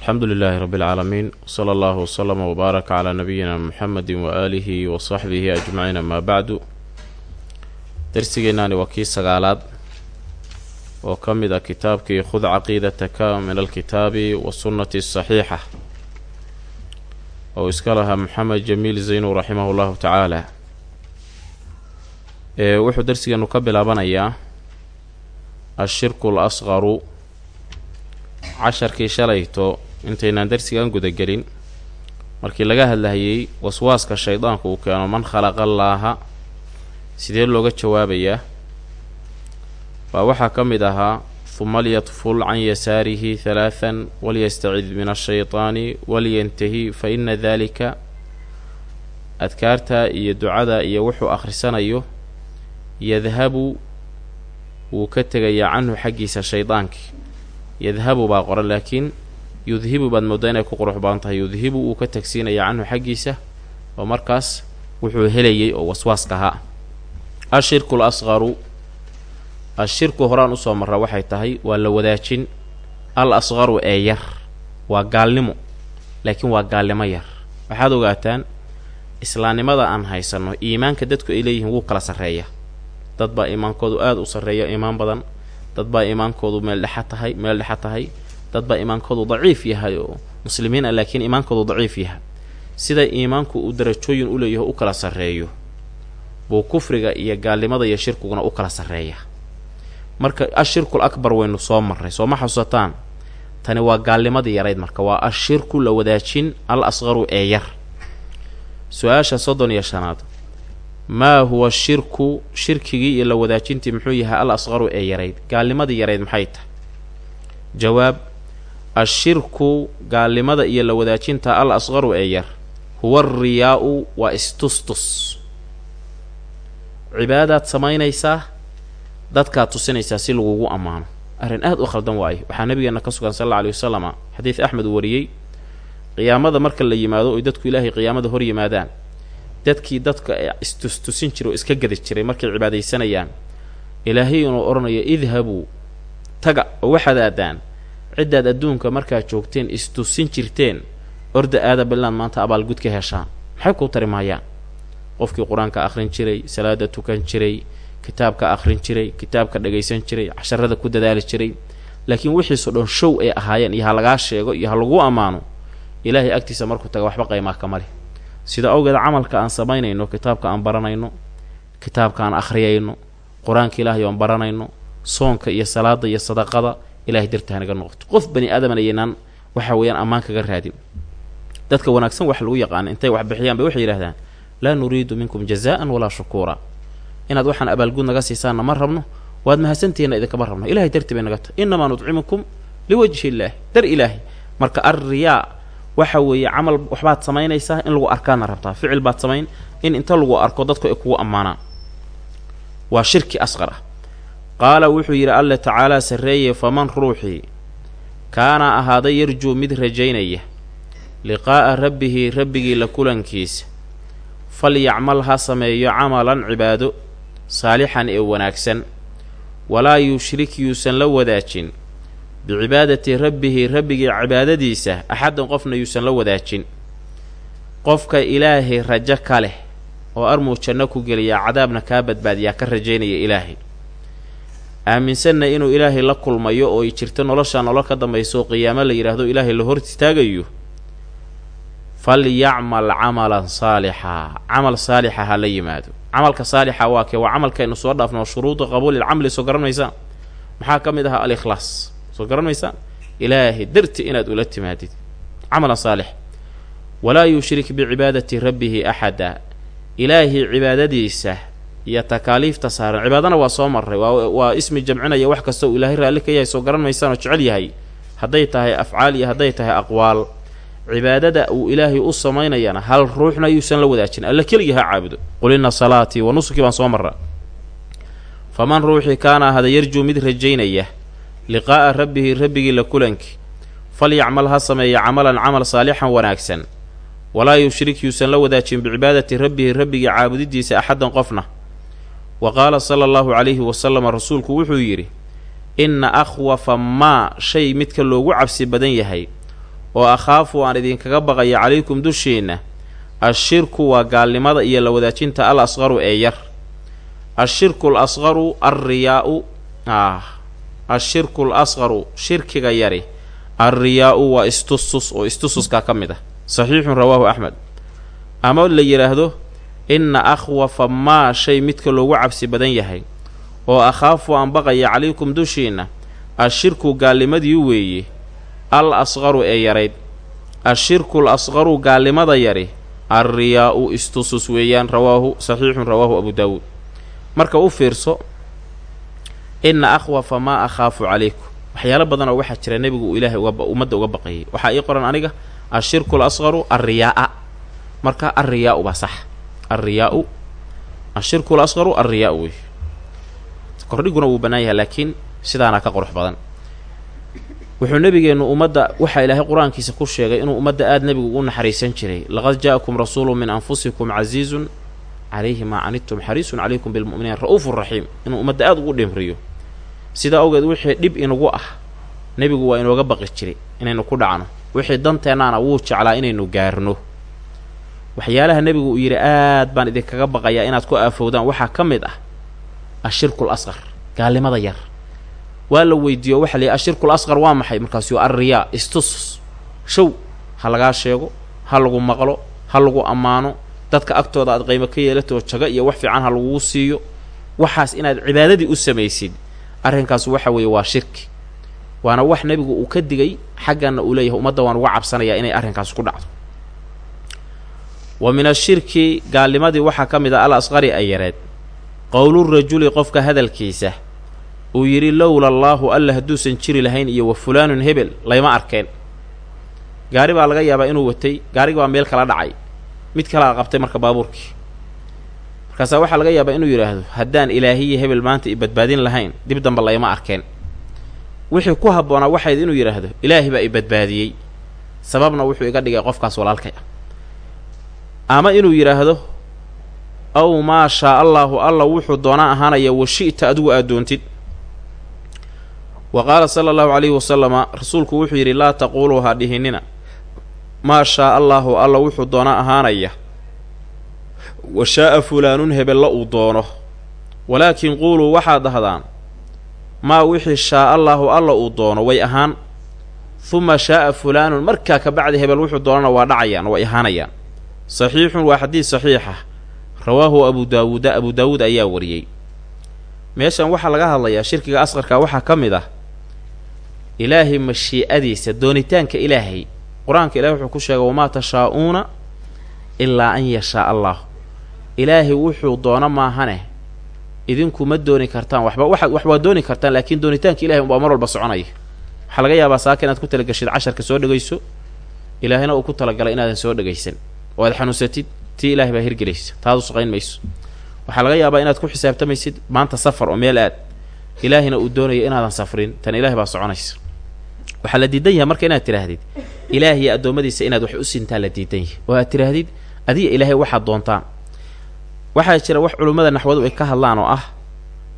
alxamdu lilaahi rabbi اlcaalamiin wsala allahu wslama wbaaraka calaa nabiyina muxamedi waaalihi wa saxbihi ajmaciin amaa bacdu darsigeennaani waa kii sagaalaad oo ka mid ah kitaabkii khud caqiidataka min alkitaabi wasunnati asaxiixa oo iska lahaa maxamed jamiil zaynu raximahu llahu tacaala. Ee wuxuu darsigeenu ka bilaabanayaa ashirku l asqaru casharkii shalayto intaynaan darsigan gudagelin. Markii laga hadlahayey waswaaska shaydaanku uu keeno man khalaqa allaaha? Sidee looga jawaabayaa? Baa waxaa ka mid ahaa huma lyatful can yasaarihi halaathan walyastacid min ashaytaani walyantahi fa ina daalika adkaarta iyo ducada iyo wuxuu akhrisanayo yadhabu wuu ka tegayaa canhu xaggiisa shaydaankii yadhabu baa qoran laakiin yudhibu baad mooddaa inay ku qurux badan tahay. Yudhibu wuu ka tagsiinayaa canhu xaggiisa oo markaas wuxuu helayay oo waswaaska ahaa. Ashirku l asqaru ashirku horaan u soo marra waxay tahay waa la wadaajin. Al asqaru ee yar waa gaalnimo laakiin waa gaalnimo yar. Waxaad ogaataan islaamnimada aan haysanno iimaanka dadku ay leeyihiin wuu kala sarreeya. Dad baa iimaankoodu aada u sarreeya iimaan badan. Dad baa iimaankoodu meel dhexa tahay meel dhexa tahay dad baa iimaankoodu daciif yahay oo muslimiin ah laakiin iimaankoodu daciif yahay. Sida iimaanku uu darajooyin u leeyaho u kala sarreeyo. Buu kufriga iyo gaalnimada iyo shirkiguna u kala sarreeya. Marka ashirkul akbar waynu soo marray. Sooma xasuusataan tani waa gaalnimadii yarayd marka waa ashirku la wadaajin al asqaru ee yar. Su'aasha soddon iyo shanaad. Maa huwa shirku shirkigii iyo la wadaajintii muxuu yahay al asqaru ee yarayd gaalnimadii yarayd maxay tahay? Jawaab ashirku gaalnimada iyo la wadaajinta al asqaru ee yar huwa ariyaa-u waa istustus. Cibaadaad samaynaysaa dadkaad tusinaysaa si lagugu ammaano. Arrin aad u khaldan waayo waxaa nabigeenna ka sugan sal alla alay wasalama xadiid axmed uu wariyey qiyaamada marka la yimaado oy dadku ilaahay qiyaamada hor yimaadaan. Dadkii dadka istustusin jiray oo iska gadi jiray markay cibaadaysanayaan ilaahay inuu odhanayo idhabuu taga oo waxaad aadaan ciddaad adduunka markaad joogteen istusin jirteen orda aada bilaad maanta abaalgud ka heshaan maxay kuu tari maayaan qofkii qur'aanka akhrin jiray salaada tukan jiray kitaabka akhrin jiray kitaabka dhagaysan jiray casharada ku dadaali jiray. Laakiin wixiiso dhan show ay ahaayeen iyo ha lagaa sheego iyo ha laguu ammaano ilaahay agtiisa markuu taga waxba qaymaa kama leh sida awgeed camalka aan samaynayno kitaabka aan baranayno kitaabka aan akhriyayno qur'aanka ilaahay oon baranayno soonka iyo salaada iyo sadaqada ilahay darta hanaga noqoto. Qof bani aadamana yaynaan waxa weeyaan ammaan kaga raadin. Dadka wanaagsan wax lagu yaqaana intay wax bixiyaan bay waxay yidhahdaan laa nuriidu minkum jazaan walaa shukuura inaad waxaan abaalgud naga siisaanna ma rabno waad mahadsantihiinna idinkama rabno. Ilahay darti bay naga tahay innamaa nudcimukum liwajhi illaahi. Dar ilaahi. Marka alriyaa waxa weeye camal waxbaad samaynaysaa in lagu arkaadna rabtaa. Ficil baad samayn in inta lagu arko dadku ay kugu ammaanaan. Waa shirki asqar ah qaala wuxuu yidhi alle tacaalaa sarreeye faman ruuxii? Kaana ahaaday yarjuu mid rajaynaya. Liqaa'a rabbihi rabbigii la kulankiisa. Falyacmal ha sameeyo camalan cibaado saalixan ee wanaagsan. Walaa yushrik yuusan la wadaajin. Bicibaadati rabbihi rabbigii cibaadadiisa axaddan qofna yuusan la wadaajin. Qofka ilaahay rajo ka leh oo armuu janno ku geliyaa cadaabna kaa badbaadiyaa ka rajaynaya ilaahay aaminsanna inuu ilaahay la kulmayo oo jirto noloshaa nolol ka dambayso qiyaamo la yidhaahdo ilaahay la hor istaagayo falyacmal camalan saalixaa camal saalixa ha la yimaado. Camalka saalixa waa kee? Waa camalkaynu soo dhaafno shuruuda qabuulilcamli soo garan maysaan maxaa ka mid ahaa alikhlaas? Soo garan maysaan ilaahay darti inaad ula timaadid. Camalan saalix. Walaa yushrik bicibaadati rabbihi axada. Ilaahay cibaadadiisa iyo takaaliifta saaran cibaadana waa soo marray. Waa ismi jamcinaya wax kasta uu ilaahay raalli ka yahay soo garan maysaan oo jecel yahay. Hadday tahay afcaal iyo hadday tahay aqwaal cibaadada uu ilaahay u samaynayana hal ruuxna yuusan la wadaajin. Alla keligii ha caabudo. Qul inna salaatii wa nusukii baan soo marra. Faman ruuxii kaana ahada yarjuu mid rajaynaya liqaa'a rabbihi rabbigii la kulankii falyacmal ha sameeya camalan camal saalixan wanaagsan. Walaa yushrik yuusan la wadaajin bicibaadati rabbihi rabbigii caabudidiisa axaddan qofna wa qaala sala allahu calayhi wasalama rasuulku wuxuu yidhi inna akhwafa maa shay midka loogu cabsi badan yahay oo akhaafu aan idinkaga baqaya calaykum dushiinna ashirku waa gaalnimada iyo la wadaajinta al asqaru ee yar ashirku al asqaru alriyaau ah ashirku l asqaru shirkiga yari alriyaa-u waa istusus oo istususkaa ka mid ah saxiixun rawaahu axmed ama la yidhaahdo inna akhwafa maa shay midka loogu cabsi badan yahay oo akhaafu aan baqaya calaykum dushiinna ashirku gaalnimadii weeye al asqaru ee yarayd ashirku l asqaru gaalnimada yari alriyaa-u istusus weeyaan rawaahu saxiixun rawaahu abu daawuud. Marka u fiirso inna akhwafa maa akhaafu calaykum. Waxyaalo badanoo waxaa jira nebigu uu ilaahay uga ummadda uga baqayay. Waxaa ii qoran aniga ashirku l asqaru alriyaa-a marka alriyaa-u baa sax alriyaa-u ashirku l asqaru alriyaa-u wey kordhiguna wuu bannaan yahay laakiin sidaana ka qurux badan. Wuxuu nebigeennu ummadda waxaa ilaahay qur'aankiisa ku sheegay inuu ummadda aada nebigu ugu naxariisan jiray. Laqad ja'akum rasuulu min anfusikum casiizun calayhi maa canidtum xariisun calaykum bilmu'miniin ra'uufun raxiim. Inuu ummadda aada ugu dhimriyo. Sidaa awgeed wixii dhib inagu ah nebigu waa inooga baqi jiray inaynu ku dhacno. Wixii danteennaana wuu jeclaa inaynu gaarno waxyaalaha nebigu uu yidhi aad baan idinkaga baqayaa inaad ku aafowdaan. Waxaa ka mid ah ashirkul asqar gaalnimada yar. Waa la weydiiyo waxa la yidhi ashirkul asqar waa maxay? Markaasuu alriyaa istusus. Show ha lagaa sheego ha lagu maqlo ha lagu ammaano. Dadka agtooda aad qaymo ka yeelatoo jago iyo wax fiican ha lagugu siiyo. Waxaas inaad cibaadadii u samaysid. Arrinkaas waxa weeye waa shirki. Waana wax nebigu uu ka digay xagganna uu leeyahay ummadda waan uga cabsanayaa inay arrinkaas ku dhacdo wa min ashirki gaalnimadii waxaa ka mid ah al asqari ay yareed. Qowlurajuli qofka hadalkiisa uu yidhi lowla allaahu alla hadduusan jiri lahayn iyo wa fulaanun hebel layma arkeen. Gaari baa laga yaabaa inuu watay gaarigi baa meel kala dhacay. Mid kalaa qabtay marka baabuurkii. Markaasaa waxaa laga yaabaa inuu yidhaahdo haddaan ilaahiyi hebel maanta i badbaadin lahayn dib dambe layma arkeen. Wixii ku habboonaa waxayd inuu yidhaahdo ilaahi baa i badbaadiyey. Sababna wuxuu iga dhigay qofkaas walaalkay. ah ama inuu yidhaahdo aw maa shaa allaahu alla wuxuu doonaa ahaanaya wa shi'ta adigu aad doontid. Wa qaala sala allahu calayhi wasalama rasuulku wuxuu yidhi laa taquuluu ha dhihinina. Maa shaa allaahu alla wuxuu doonaa ahaanaya. Wa shaa'a fulaanun hebella uu doono. Walaakin quuluu waxaad dhahdaan maa wixii shaa allaahu alla uu doono way ahaan. Huma shaa'a fulaanun markaa ka bacdi hebel wuxuu doonana waa dhacayaan way ahaanayaan saxiixun waa xadiis saxiixa rawaahu abu daawuuda abu daawuud ayaa wariyey. Meeshan waxaa laga hadlayaa shirkiga asqarka waxaa ka mid ah ilaahay mashii'adiisa doonitaanka ilaahay. Qur'aanka ilahay wuxuu ku sheegay wamaa tashaa'uuna ilaa an yashaa allah ilaahay wuxuu doono maahane idinku ma dooni kartaan waxba waxaad wax waa dooni kartaan laakiin doonitaanka ilahay unbaa mar walba soconaya. Waxaa laga yaabaa saaka inaad ku talagashid casharka soo dhegayso ilaahina uu ku talagalay inaadan soo dhegaysan oo aad xanuunsatid tii ilahay baa hirgelaysa taadu shaqayn mayso. Waxaa laga yaabaa inaad ku xisaabtamaysid maanta safar oo meel aad ilaahina uu doonaya inaadan safrin tan ilahay baa soconaysa. Waxaa la diidan yahay marka inaad tidhaahdid ilaahiyo addoommadiisa inaad wax u sintaa la diidan yahay. Oo aad tidhaahdid adiga ilaahay waxaad doontaan. Waxaa jira wax culummada naxwadu ay ka hadlaan oo ah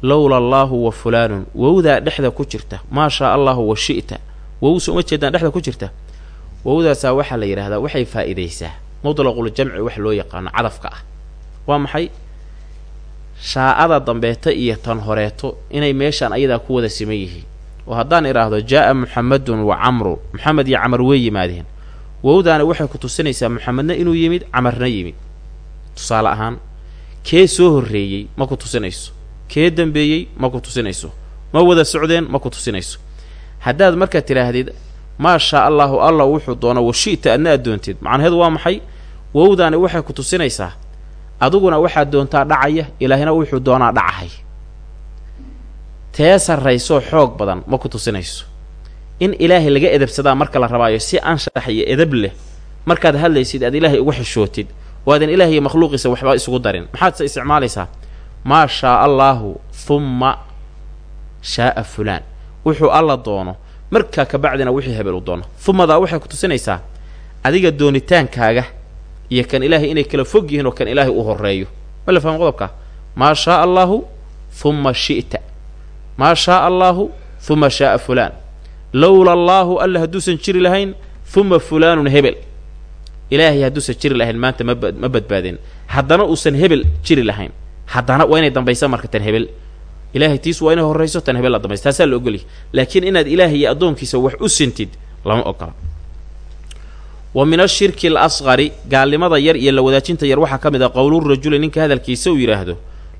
lowla allaahu wa fulaanun. Wowdaa dhexda ku jirta maa shaa allaahu wa shi'ta. Wowsa uma jeedaan dhexda ku jirta wowdaasaa waxaa la yidhaahdaa waxay faa'iidaysaa mutlaqul jamci wax loo yaqaano cadafka ah. Waa maxay? Shaa'ada dambeeta iyo tan horeeto inay meeshaan ayadaa ku wada siman yihiin. Oo haddaan idhaahdo jaa'a muxamedun wa camrun moxamed iyo camar way yimaadeen. Wowdaana waxay ku tusinaysaa muxamedna inuu yimid camarna yimid. Tusaale ahaan kee soo horreeyey ma ku tusinayso. Kee dembeeyey ma ku tusinayso. Ma wada socdeen ma ku tusinayso. Haddaad markaa tidhaahdid maa shaa allaahu alla wuxuu doono wa shi'ta adna aad doontid macnaheedu waa maxay wowdaani waxay ku tusinaysaa adiguna waxaad doontaa dhacaya ilaahina wuxuu doonaa dhacahay tee sarraysoo xoog badan ma ku tusinayso. In ilaahay laga edabsadaa marka la rabaayo si anshax iyo edab leh markaad hadlaysid aad ilaahay uga xishootid oo aadan ilaah iyo makhluuqiisa waxba isugu darin. Maxaad se isticmaalaysaa? Maa shaa allaahu humma shaa'a fulaan. Wuxuu alla doono markaa ka bacdina wixii hebel u doono. Humadaa waxay ku tusinaysaa adiga doonitaankaaga iyo kan ilaahay inay kala fog yihiin oo kan ilaahay u horreeyo. Ma la fahmo qodobka? Maa shaaa allaahu humma shi'ta. Maa shaaa allaahu huma shaa'a fulaan. Lowla allaahu alla hadduusan jiri lahayn uma fulaanun hebel. Ilaahay hadduusan jiri lahayn maanta ma ma badbaadeen haddana uusan hebel jiri lahayn. Haddana waa inay dambaysa marka tan hebel. Ilaahay tiis waa inay horrayso tan hebel la dambaysa. Taasaa la ogolyahy laakiin inaad ilaahay iyo addoonkiisa wax u sintid lama ogola wa min ashirki al asqari gaalnimada yar iyo la wadaajinta yar waxaa ka mid ah qowlurajuli ninka hadalkiisa uu yidhaahdo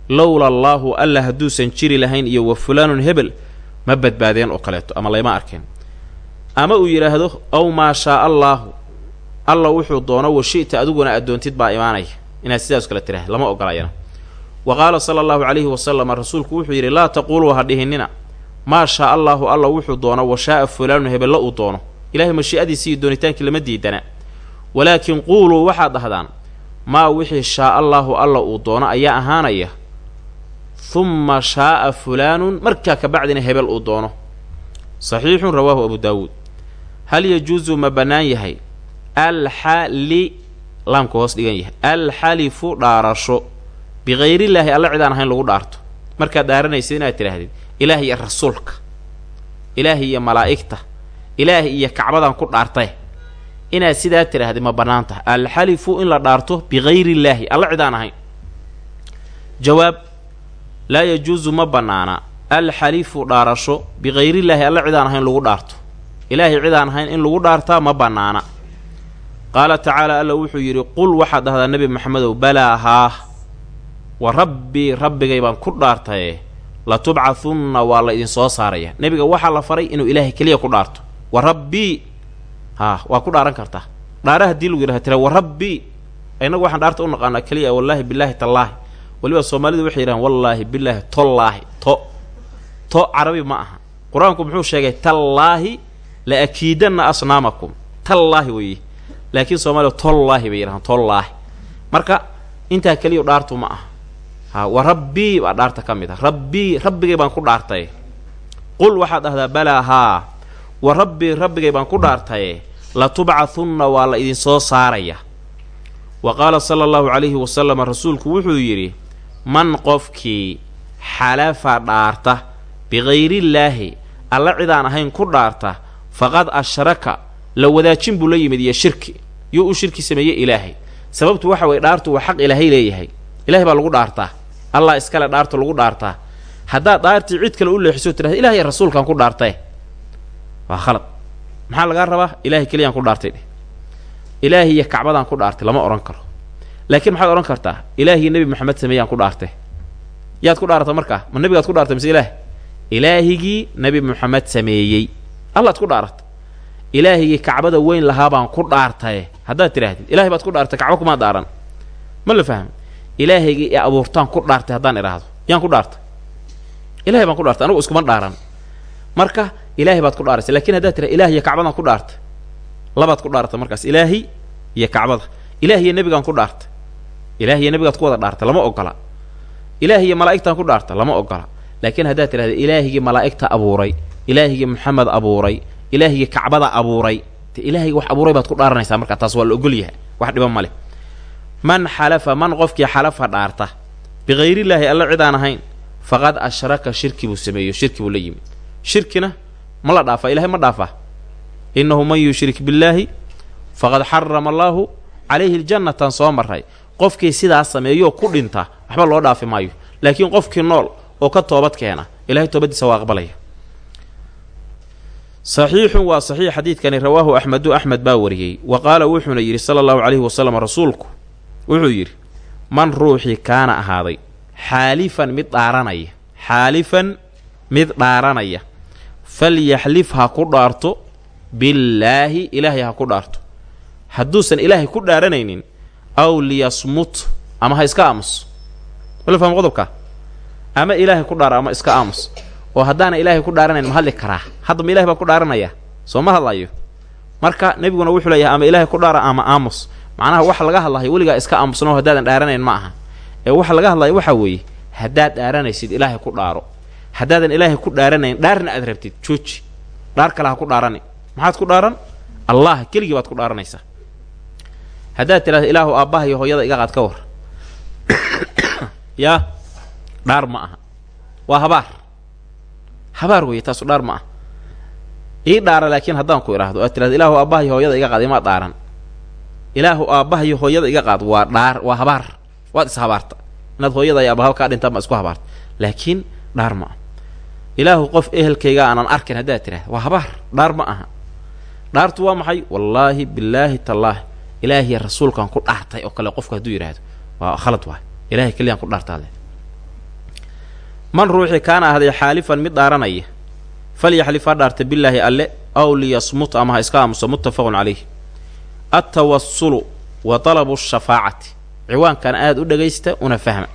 lowla allaahu alla hadduusan jiri lahayn iyo wa fulaanun hebel ma badbaadeen oo kaleeto ama layma arkeen. Ama uu yidhaahdo ow maa shaa allaahu alla wuxuu doono wa shi'ta adiguna addoontid baa imaanaya. Inaad sidaas kale tiraahda lama ogolayana wa qaala sala allahu calayhi wasalama rasuulku wuxuu yidhi laa taquuluu ha dhihinina maa shaa allaahu alla wuxuu doono wa shaa'a fulaanun hebella uu doono ilaahay mashii'adiisi iyo doonitaankii lama diidana. Walaakin quuluu waxaad dhahdaan maa wixii shaa allaahu alla uu doono ayaa ahaanaya. Humma shaa'a fulaanun markaa ka bacdina hebel uu doono. Saxiixun rawaahu abu daawuud. Hal yajuusu ma bannaan yahay? Alxali laamka hoos dhigan yahay. Alxalifu dhaarasho. Bikayrillaahi alla cid aan ahayn lagu dhaarto. Markaad dhaaranaysid inaad tidhaahdid ilaahi iyo rasuulka. Ilaahi iyo malaa'igta ilaahi iyo kacbadan ku dhaartay. Inaad sidaa tidhaahdi ma bannaan tahay alxalifu in la dhaarto bikayrillaahi alla cid aan ahayn. Jawaab laa yajuusu ma bannaana. Alxalifu dhaarasho bikayrillaahi alla cid aan ahayn lagu dhaarto. Ilaahay cid aan ahayn in lagu dhaartaa ma bannaana. Qaala tacaala alla wuxuu yidhi qul waxaad dhahdaa nebi maxamedow balaa haah wa rabbii rabbigay baan ku dhaartaye. Latubcahunna waa la idin soo saaraya nebiga waxaa la faray inuu ilaahay keliya ku dhaarto wa rabbii haa waa ku dhaaran kartaa dhaara haddii lagu yidhaha tira wa rabbii innagu waxaan dhaarta u naqaanaa keliya wallaahi bilaahi tallaahi. Weliba soomaalidu waxay yidhahaan wallaahi bilaahi tollaahi to to carabi ma aha. Qur'aanku muxuu sheegay tallaahi la akiidanna asnaamakum. Tallaahi weeye laakiin soomaaliya tollaahi bay yidhahaan tollaahi marka intaa keliya dhaartu ma aha. Ha wa rabbii baa dhaarta ka mid ah. Rabbii rabbigay baan ku dhaartaye qul waxaad dhahdaa balaa haa wa rabbii rabbigay baan ku dhaartaye latubcahunna waa la idin soo saaraya. Wa qaala sala allahu calayhi wasalama rasuulku wuxuu yidhi man qofkii xalafa dhaarta bikayrillaahi alla cidaan ahayn ku dhaarta faqad ashraka la wadaajin buu la yimid iyo shirki. Yuu u shirki sameeyey ilaahay. Sababtu waxa weye dhaartu waa xaq ilaahay leeyahay. Ilahay baa lagu dhaartaa. Allah iskale dhaarta lagu dhaartaa. Haddaad dhaartii cid kale u leexiso tirahda ilahay rasuulkaan ku dhaartae waa khalad. Maxaa lagaa rabaa? Ilahay keliyaan ku dhaartay. Dheh ilaahi iyo kacbadaan ku dhaartay lama odhan karo. Laakiin maxaad odhan kartaa ilaahiyo nebi maxamed sameeyaan ku dhaartay. Yaad ku dhaarata markaa? Ma nebigaad ku dhaartay mise ilaah ilaahigii nebi maxamed sameeyey. Allaad ku dhaarata. Ilaahigii kacbada weyn lahaabaan ku dhaartaye. Haddaad tidhaahdid ilahay baad ku dhaartay kacba kumaa dhaaran ma la fahmi? Ilaahigii ee abuurtaan ku dhaartay haddaan idhaahdo yaan ku dhaartay. Ilahay baan ku dhaartay anigu iskuma dhaaran. Marka ilaahay baad ku dhaaraysa lakiin haddaad tiraha ilaah iyo ku dhaartay. Labaad ku dhaarta markaas ilaahi iyo kacbada. Ilaah nebigaan ku dhaartay. Ilaah nebigaad ku wada dhaartay lama ogola. Ilaah malaa'igtaan ku dhaarta lama ogola. Laakiin haddaad tidhahda ilaahigii malaa'igta abuuray. Ilaahigii maxamed abuuray. Ilaahigii kacbada abuuray. De ilaahigii wax abuuray baad ku dhaaranaysaa markaa taas waa la ogol yahay. Wax dhiban ma leh. Man xalafa man qofkii xalafa dhaarta bikayrillaahi alla cid aan ahayn faqad ashraka shirki buu sameeyo shirki buu la yimid. Shirkina ma la dhaafaa? Ilahay ma dhaafaa? Innahu man yushrik billaahi faqad xarama allaahu calayhi ljannatan soo maray qofkii sidaas sameeyoo ku dhinta waxba loo dhaafi maayo. Laakiin qofkii nool oo ka toobad keena ilahay toobaddiisa waa aqbalaya. Saxiixun waa saxiix xadiidkani rawaahu axmedu axmed baa wariyey. Wa qaala wuxuuna yidhi sala allahu calayhi wasalam rasuulku wuxuu yidhi man ruuxii kaana ahaaday xaalifan mid dhaaranaya xaalifan mid dhaaranaya falyaxlif ha ku dhaarto billaahi ilaahay ha ku dhaarto. Hadduusan ilaahay ku dhaaranaynin aw liyasmut ama ha iska aamus. Wala qodobka? Ama ilaahay ku dhaaro ama iska aamus. Oo haddaana ilaahay ku dhaaranayn ma hadli karaa. Hadda ma ilahay baa ku dhaaranaya. Soo ma hadlayo marka nebiguna wuxuu leeyahay ama ilaahay ku dhaara ama aamus. Macnaha waxa laga hadlayo weligaa iska aamusno haddaadan dhaaranayn ma aha. Ee waxa laga hadlayo waxaa weeye haddaad dhaaranaysid ilaahay ku dhaaro haddaadan ilaahay ku dhaaranayn dhaarna aad rabtid jooji. Dhaar kale ha ku dhaarani maxaad ku dhaaran? Allah keligii baad ku dhaaranaysaa. Haddaad tidhahda ilaahu aabbaha iyo hooyada iga qaad ka war. Yaa dhaar ma aha. Waa habaar. Habaar weeye taasu dhaar ma aha. Ii dhaara laakiin haddaan ku idhaahdo aad tirahdo ilaahu aabbahay hooyada iga qaad imaa dhaaran. Ilaahu aabbahayo hooyada iga qaad waa dhaar waa habaar. Waad is habaarta. Inaad hooyada iyo aabahaba kaa dhintaan baa isku habaarta. Laakiin dhaar ma aha ilaahu qof ehelkayga aanan arkin haddaad tidhahda waa habaar dhaar ma aha. Dhaartu waa maxay? Wallaahi bilaahi tallaahi ilaahiy rasuulkaan ku dhaartay oo kale qofku hadduu yidhaahdo waa khalad waay. Ilahay keliyaan ku dhaartaale man ruuxii kaana ahday xaalifan mid dhaaranaya falyaxlif ha dhaarta bilaahi alle aw liyasmut ama ha iska aamuso muttafaqun calayh altawasulu wa talabu shafaacati ciwaankan aada u dhegaysta una fahma.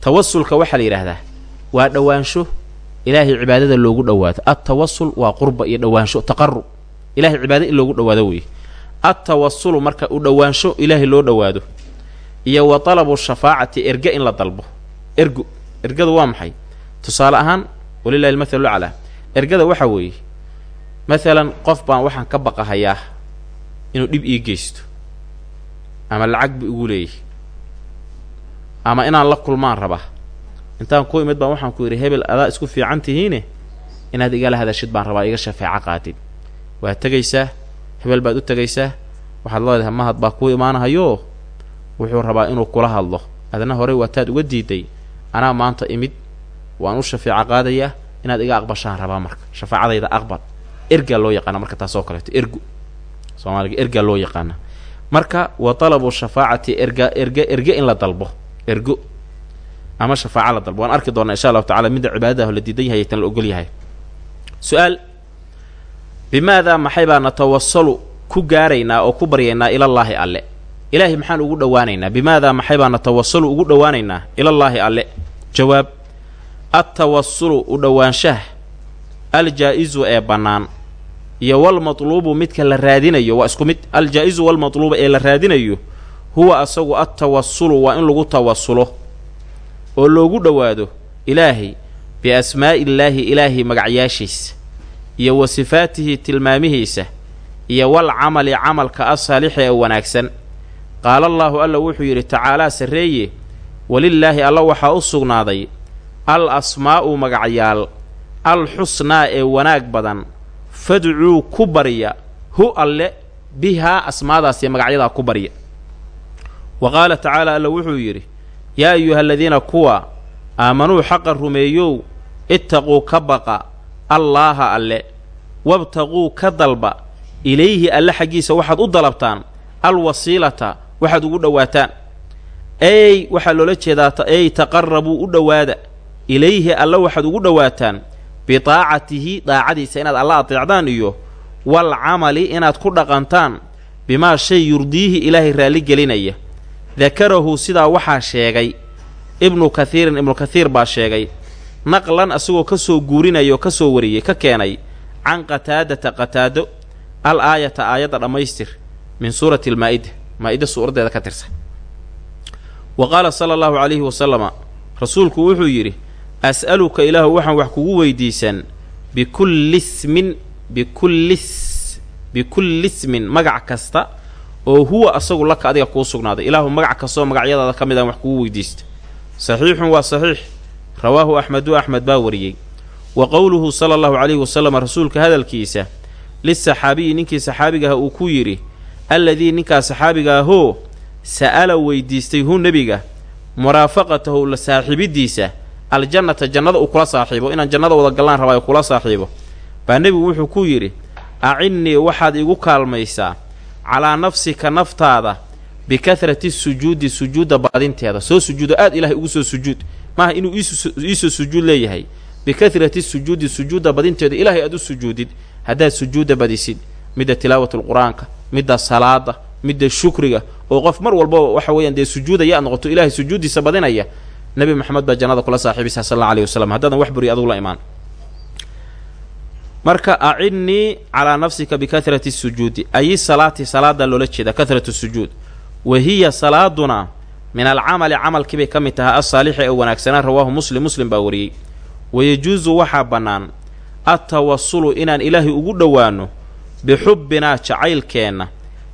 Tawasulka waxaa la yidhaahdaa waa dhowaansho ilaahay cibaadada loogu dhowaado. Altawasul waa qurba iyo dhowaansho taqarub ilahay cibaada in loogu dhowaado weeye. Altawasulu marka u dhowaansho ilaahay loo dhowaado. Iyo wa talabu shafaacati erge in la dalbo. Ergo ergada waa maxay? Tusaale ahaan walilahi almathalu aclaa ergada waxaa weeye maalan qof baan waxaan ka baqahayaa inuu dhib ii geysto. Ama lacag bu igu leeyahy ama inaan la kulmaan rabaa intaan ku imid baan waxaan ku yidhi hebel adaa isku fiican tihiine? Inaad igala hadashid baan rabaa iga shafeeco qaadid waad tegaysaa hebel baad u tegaysaa waxaad leedahay mahad baa kuu imaanahayoo? Wuxuu rabaa inuu kula hadlo. Adna horey waataad uga diiday anaa maanta imid waan u shafeeco qaadayaa inaad iga aqbashaan rabaa marka. Shafaacadayda aqbal. Ergaa loo yaqaana marka taas oo kaleeto ergu. Soomaaliga ergaa loo yaqaana. Marka wa talabu shafaacati erga erge erge in la dalbo. Ergo ama shafaaca la dalbo waan arki doonaa insha allahu tacala midda cibaadadaah la diidan yahay tan la ogol yahay. Su'aal bimaadaa maxay baa natawasalu ku gaaraynaa oo ku baryaynaa ilallaahi alle? Ilaahay maxaan ugu dhowaanaynaa? Bimaadaa maxay baa natawasalu ugu dhowaanaynaa ilallaahi alle? Jawaab altawasulu u dhowaanshaha aljaa-izu ee bannaan iyo walmatluubu midka la raadinayo. Waa isku mid aljaa-izu walmatluubu ee la raadinayo huwa asagu altawasulu waa in lagu tawasulo oo loogu dhowaado ilaahay biasmaa'illaahi ilaahay magacyaashiisa iyo wa sifaatihi tilmaamihiisa iyo wal camali camalka asaalixi ee wanaagsan. Qaala allaahu alla wuxuu yidhi tacaalaa sarreeye walilaahi alla waxaa u sugnaaday al asmaa'u magacyaal al xusnaa ee wanaag badan. Fadcuu ku barya hu alle bihaa asmaadaasiyo magacyadaa ku barya. Wa qaala tacaala alla wuxuu yidhi yaa ayuha aladiina kuwa aamanuu xaqa rumeeyow ittaquu ka baqa allaaha alle wabtaquu ka dalba ilayhi alle xaggiisa waxaad u dalabtaan alwasiilata waxaad ugu dhowaataan. Ey waxaa loola jeedaa ey taqarabuu u dhowaada ilayhi alle waxaad ugu dhowaataan bidaacatihi daacadiisa inaad alla adeecdaan iyo wal camali inaad ku dhaqantaan bimaa shay yurdiihi ilaahay raalli gelinaya dakarahu sidaa waxaa sheegay ibnu kathiirin ibnu kathiir baa sheegay naqlan asagoo ka soo guurinaya oo ka soo wariyey ka keenay can qataadata qataado al aayata aayadda dhammaystir min suurati almaa'ida. Maa-ida suuraddeeda ka tirsan. Wa qaala sala allahu calayhi wasalama rasuulku wuxuu yidhi as'aluka ilaahu waxaan wax kugu weydiisan bikulli ismin bikullis bikulli ismin magac kasta oo huwa asagu laka adiga kuu sugnaaday. Ilaahu magac kastaoo magacyadaada ka mid aan wax kugu weydiista saxiixun waa saxiix. Rawaahu axmedu axmed baa wariyey. Wa qowluhu sala allahu calayhi wasalam rasuulka hadalkiisa lisaxaabiyi ninkii saxaabigaah uu ku yidhi alladii ninkaa saxaabiga ahoo sa'ala weydiistay hu nebiga muraafaqatahu la saaxiibiddiisa aljannata jannada uu kula saaxiibo inaan jannada wada gallaan rabaayo kula saaxiibo. Baa nebigu wuxuu ku yidhi acinnii waxaad igu kaalmaysaa calaa nafsika naftaada bikahrati sujuudi sujuudda badinteeda soo sujuudo aad ilaahay ugu soo sujuud. Maaha inuu iisoo sujuud leeyahay. Bikahrati sujuudi sujuudda badinteeda ilaahay aad u sujuudid haddaad sujuudda badisid midda tilaawatlqur-aanka midda salaada midda shukriga oo qof mar walba waxa weeyaan dee sujuudaya aad noqoto ilaahay sujuuddiisa badinaya nebi maxamed baa jannada kula saaxiibaysa sal alla alayhi wasalam haddaadan wax buriy adugu la imaan marka acinnii calaa nafsika bikahrati sujuudi ayi salaati salaadaa loola jeeda kahratu sujuud. Wa hiya salaaduna min alcamali camalkiibay ka mid tahay asaalixi ee wanaagsanaa rawaahu muslim muslim baa wariyey. Wayajuusu waxaa bannaan attawasulu inaan ilaahay ugu dhowaanno bixubbinaa jacaylkeenna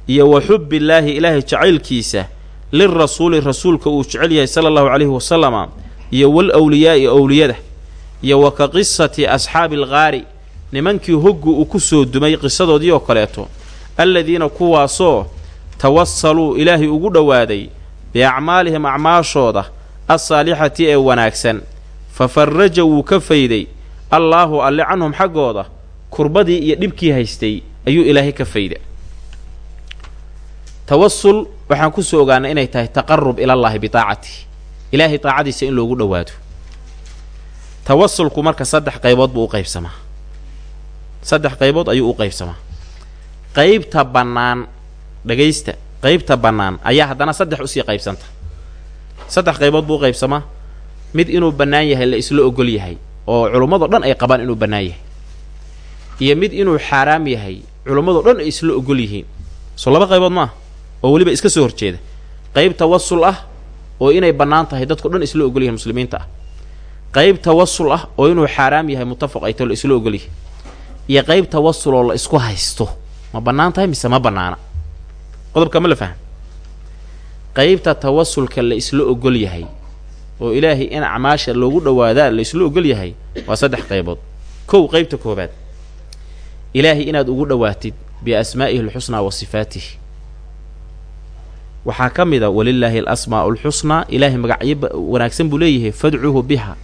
iyo wa xubbillaahi ilaahay jacaylkiisa lirasuuli rasuulka uu jecel yahay sala allahu calayhi wasalama iyo wal wliyaa'i owliyada iyo wa ka qisati asxaabi algaari nimankii hoggu uu ku soo dumay qisadoodii oo kaleeto. Alladiina kuwaasoo tawasaluu ilaahay ugu dhowaaday biacmaalihim acmaashooda assaalixati ee wanaagsan. Fa faraja wuu ka fayday. Allaahu alle canhum xaggooda kurbadii iyo dhibkii haystay ayuu ilaahay ka fayda tawasul waxaan ku soo ogaanay inay tahay taqarub ilallaahi bitaacatihi ilaahay taacadiisa in loogu dhowaado. Tawasulku marka saddex qaybood buu u qaybsamaa saddex qaybood ayuu u qaybsamaa. Qaybta bannaan dhagaysta qaybta bannaan ayaa haddana saddex u sii qaybsanta. Saddex qaybood buu u qaybsamaa. Mid inuu bannaan yahay la isla ogol yahay oo culummado dhan ay qabaan inuu bannaan yahay. Iyo mid inuu xaaraam yahay culummado dhan ay isla ogol yihiin. Soo laba qaybood ma ah oo weliba iska soo horjeeda. Qayb tawasul ah oo inay bannaan tahay dadko dhan isla ogol yihiin muslimiinta ah. Qayb tawasul ah oo inuu xaaraam yahay muttafaq ay tao la isla ogol yahay iyo qayb tawasul oo la isku haysto. Ma bannaan tahay mise ma bannaana? Qodobka ma la faham qaybta tawasulka la isla ogol yahay oo ilaahay in acmaasha loogu dhowaadaa la isla ogol yahay waa saddex qaybood. Kow qaybta koobaad ilaahay inaad ugu dhowaatid biasmaa'ihi alxusnaa wa sifaatihi. Waxaa ka mid a walilaahi alasmaa'u alxusnaa ilaahay magacyo wanaagsan buu leeyahay fadcuhu biha.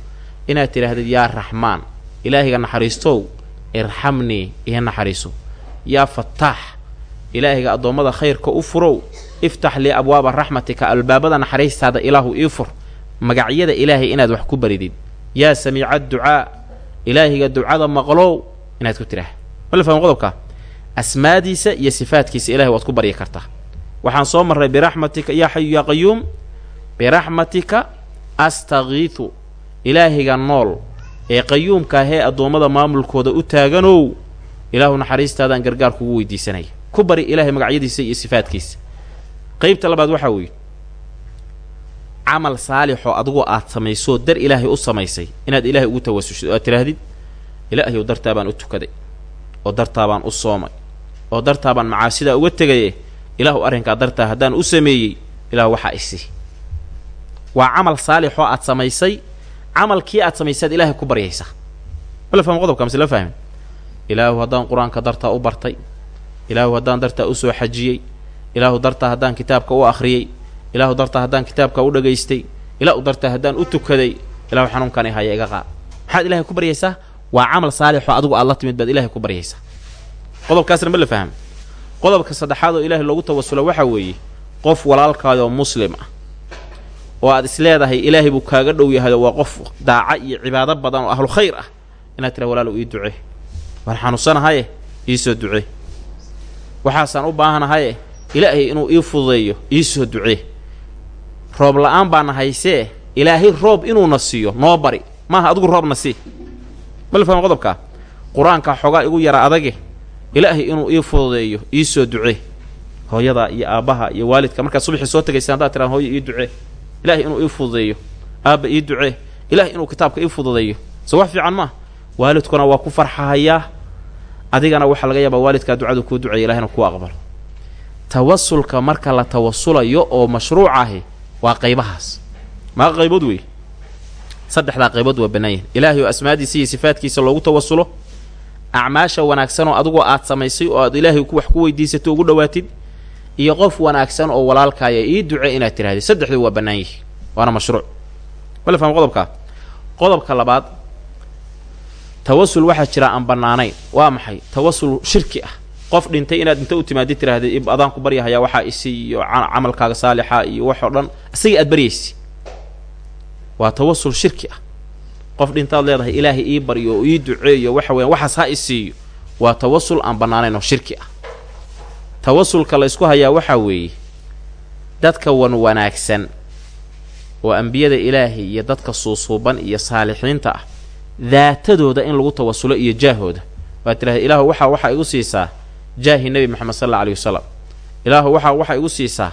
Inaad tidhaahdid yaa raxmaan ilaahiga naxariistow irxamnii iha naxariiso yaa fataax ilaahiga addoommada khayrka u furow iftax lii abwaaba raxmatika albaabada naxariistaada ilaahu ii fur. Magacyada ilaahay inaad wax ku baridid. Yaa samiica ducaa ilaahiga ducada maqlow inaad ku tidhaah ma la fahmo qodobka? Asmaadiisa iyo sifaadkiisa ilahay waad ku baryi kartaa waxaan soo marray biraxmatika yaa xayu yaa qayuum biraxmatika astakiitu ilaahiga nool ee qayuumka ahee addoommada maamulkooda u taaganow ilaahu naxariistaadaan gargaar kugu weydiisanaya ku bari ilaahay magacyadiisa iyo sifaadkiisa. Qaybta labaad waxaa weeye camal saalixoo adigoo aad samaysoo dar ilaahay u samaysay inaad ilaahay ugu tawasushid oo aad tidhaahdid ilaahayow dartaa baan u tukaday oo dartaa baan u soomay oo dartaa baan macaasidaa uga tegaye ilaahu arrinkaa dartaa haddaan u sameeyey ilaahu waxaa isi waa camal saalixoo aad samaysay camalkii aad samaysaad ilaahay ku baryaysaa ma la fahmo qodobka mise la fahmin? Ilaahu haddaan qur'aanka dartaa u bartay ilaahu haddaan dartaa u soo xajiyey ilaahu dartaa haddaan kitaabka u akhriyey ilaahu dartaa haddaan kitaabka u dhagaystay ilaahu dartaa haddaan u tukaday ilaahu xanuunkan haya iga qaad maxaad ilaahay ku baryaysaa? Waa camal saalixoo adigu aad la timid baad ilaahay ku baryaysaa. Qodobkaasna ma la fahmo qodobka saddexaad oo ilaahay loogu tawasulo waxaa weeye qof walaalkaayoo muslim ah oo aad is leedahay ilaahay buu kaaga dhow yahayo waa qof daaca iyo cibaado badan oo ahlu khayr ah. Inaad tira walaalow ii ducee. Waan xanuunsanahaye ii soo ducee. Waxaasaan u baahanahaye ilaahay inuu ii fududeeyo ii soo ducee. Roob la'aan baana haysee ilaahay roob inuuna siiyo noo bari. Maaha adigu roobna sii. Ma la fahma qodobkaa qur'aankaa xoogaa igu yara adage ilaahay inuu ii fududeeyo ii soo ducee. Hooyada iyo aabbaha iyo waalidka markaad subaxii soo tegaysa haddaad tiraan hooyo ii ducee ilaahay inuu ii fududeeyo. Aabba ii ducee. Ilaahay inuu kitaabka ii fududeeyo. So wax fiican maaha waalidkuna waa ku farxahayaa adigana waxaa laga yaabaa waalidkaa ducadu kuu duceeya ilahina kuu aqbalo. Tawasulka marka la tawasulayo oo mashruuc ahi waa qaybahaas. Maa qaybood wey saddexdaa qaybood waa bannaan ilaahay oo asmaadiisa iyo sifaadkiisa loogu tawasulo acmaasha wanaagsan oo adigoo aad samaysay oo aad ilaahay wax ku weydiisato ugu dhowaatid iyo qof wanaagsan oo walaalkaaya ii duce inaad tirahdid saddexdu waa bannaan yihi waana mashruuc. Mala fahmo qodobkaa qodobka labaad tawasul waxaa jira aan bannaanayn. Waa maxay? Tawasul shirki ah. Qof dhintay inaad inta u timaadid tirahdid adaan ku baryahayaa waxaa isi iyo camalkaaga saalixa iyo wax oo dhan isagii aad baryaysi. Waa tawasul shirki ah. Qof dhintaad leedahay ilaahay ii baryo oo ii duceeyo waxa weeyaan waxaas ha isiiyo waa tawasul aan bannaanayn oo shirki ah tawasulka la ysku hayaa waxaa weeye dadka wan wanaagsan oo ambiyada ilaahay iyo dadka suusuuban iyo saalixiinta ah daatadooda in lagu tawasulo iyo jaahooda. Waad tidhahda ilaahu waxaa waxaa igu siisaa jaahi nebi moxamed sal alla aleyh wasalam ilaahu waxaa waxaa igu siisaa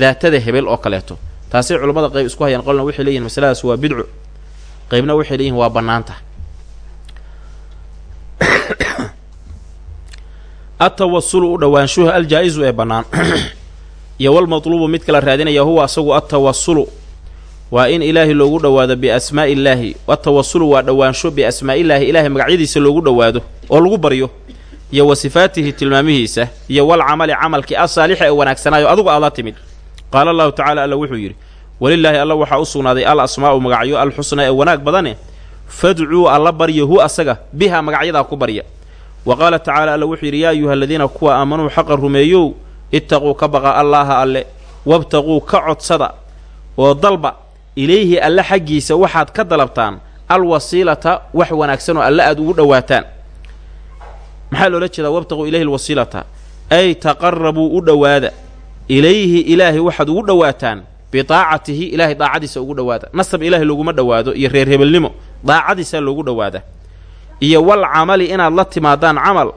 daatada hebel oo kaleeto. Taasay culammada qayb isku hayaan qolna waxay leeyihiin masaladaas waa bidcu qaybna waxay leeyihiin waa bannaanta atawasulu u dhowaanshuhu aljaa-isu ee bannaan iyo walmatluubu midka la raadinaya huwa asagu atawasulu waa in ilaahay loogu dhowaado biasmaa'i illaahi. watawasulu waa dhowaansho biasmaa'illaahi ilaahay magacyadiisa loogu dhowaado oo lagu baryo iyo wa sifaatihi tilmaamihiisa iyo wal camali camalkii asaalixi ee wanaagsanaayo adugu aad la timid. Qaala allahu tacala alla wuxuu yidhi walilaahi alla waxaa u sugnaaday al asmaa'u magacyo alxusnaa ee wanaag badane fadcuu alla barya hu asaga biha magacyadaa ku barya wa qaala tacaala alla wuxuu yidhi yaa ayuha aladiina kuwa aamanuu xaqa rumeeyow ittaquu ka baqa allaaha alle wabtaquu ka codsada oo dalba ilayhi alle xaggiisa waxaad ka dalabtaan alwasiilata wax wanaagsan oo alle aad ugu dhowaataan maxaa loola jeedaa wabtaquu ilayhi alwasiilata ay taqarabuu u dhowaada ilayhi ilaahay waxaad ugu dhowaataan bidaacatihi ilaahay daacadiisa ugu dhowaada nasab ilaahay looguma dhowaado iyo reer hebelnimo daacadiisaa loogu dhowaada iyo wal camali inaad la timaadaan camal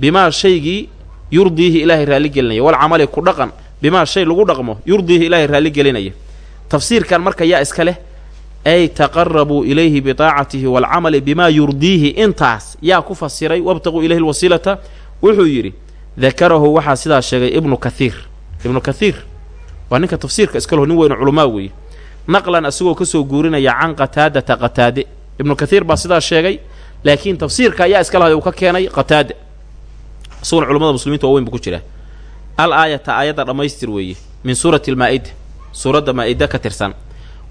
bimaa shaygii yurdiihi ilaahay raalligelinaya wal camali ku dhaqan bimaa shay lagu dhaqmo yurdiihi ilaahay raalligelinaya tafsiirkan marka yaa iska leh ay taqarabuu ilayhi bidaacatihi waalcamali bimaa yurdiihi. Intaas yaa ku fasiray wabtaquu ilayhi lwasiilata wuxuu yidhi dakarahu waxaa sidaa sheegay ibnu kathiir. Ibnu kathiir waa ninka tafsiirka iska leho nin weynu culamaa weeye. Naqlan isagoo ka soo guurinaya can qataadata qataade. Ibnu kathiir baa sidaa sheegay laakiin tafsiirka ayaa iska lahay uu ka keenay qataada isaguna culamada muslimiinta waa weyn buu ku jiraa. Al aayata aayadda dhammaystir weeye min suurati almaa'ida suuradda maa'ida ka tirsan.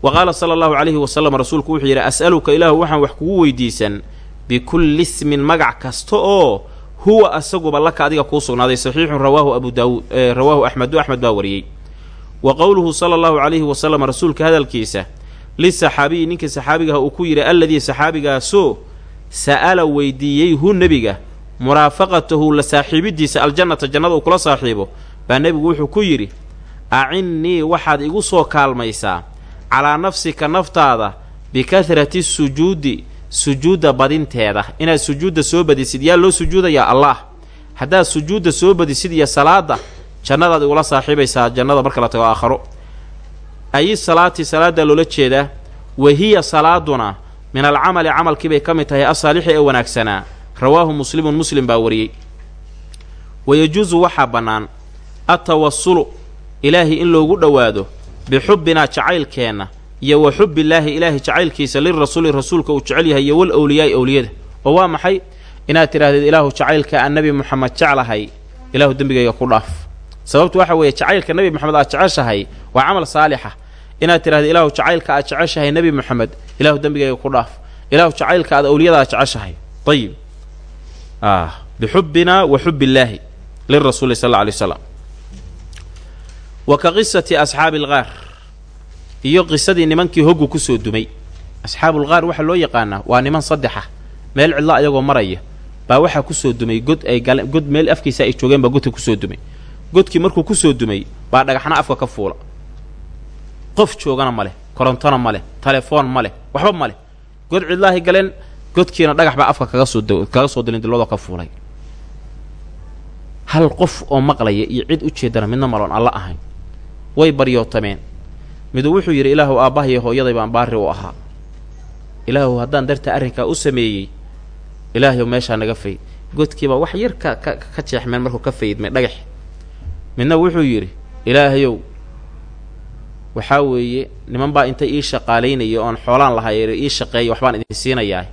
Wa qaala sala allahu calayhi wasalam rasuulku wuxuu yidhi as'aluka ilaahu waxaan wax kugu weydiisan. Bikulli ismin magac kasta oo huwa asaguba laka adiga kuu sugnaaday. Saxiixun rawaahu abu daawuud rawaahu axmedu axmed baa wariyey. Wa qowluhu sala allahu calayhi wasalam rasuulka hadalkiisa lisaxaabiyi ninka saxaabigaha uu ku yidhi alladii saxaabigaasoo sa'ala weydiiyey hu nebiga muraafaqatahu la saaxiibidiisa aljannata jannada uu kula saaxiibo baa nebigu wuxuu ku yidhi acinnii waxaad igu soo kaalmaysaa calaa nafsika naftaada bikahrati sujuudi sujuudda badinteeda inaad sujuudda soo badisid yaa loo sujuudayaa allah haddaad sujuudda soo badisid iyo salaadda jannadaad igula saaxiibaysaa jannada marka la tago aakharo ayi salaati salaaddaa loola jeedaa wa hiya salaaduna min alcamali camalkii bay ka mid tahay asaalixi ee wanaagsanaa rawaahu muslimun muslim baa wariyey wayajuusu waxaa bannaan attawasulu ilaahay in loogu dhowaado bixubbinaa jacaylkeenna iyo wa xubbillaahi ilaahay jacaylkiisa lirasuuli rasuulka uu jecel yahay iyo wal owliyaai owliyada oo waa maxay inaad tidhahdeed ilaahu jacaylka aan nebi moxamed jeclahay ilaahu dembigayga ku dhaaf sababtu waxa weeye jacaylka nebi moxamed aad jeceshahay waa camal saalixa inaad tidhahdeed ilaahu jacaylka aad jeceshahay nebi moxamed ilaahu dembigayga ku dhaaf. Ilaahu jacaylka aad owliyada aad jeceshahay. Ayib bixubbinaa wa xubbi illaahi lirasuuli sal alay slam wa ka qisati asxaabi algaar iyo qisadii nimankii hoggu ku soo dumay. Asxaabulgaar waxaa loo yaqaanaa waa niman saddexa meel cidla ayagoo maraya baa waxaa ku soo dumay god ay galeen god meel afkiisa ay joogeen baa godka ku soo dumay. Godkii markuu ku soo dumay baa dhagaxna afka ka fuula qof joogana ma leh korontona ma leh telefoon ma leh waxba ma leh. God cidlaahay galeen godkiina dhagax baa afka kaga soo kaga soo dilindiloodo ka fuulay. Hal qof oo maqlaya iyo cid u jeedana midna maloon alla ahayn. Way baryootameen miduu wuxuu yidhi ilaahu aabbahayo hooyaday baan baari u ahaa. Ilaahu haddaan darta arrinkaa u sameeyey ilaahayow meeshaa naga fayd godkiibaa wax yar ka ka ka jeexmeen markuu ka faydmay dhagax. Midna wuxuu yidhi ilaahayow waxaa weeye niman baa intay ii shaqaalaynaya oon xoolaan lahay ii shaqeeya waxbaan idin siinayaa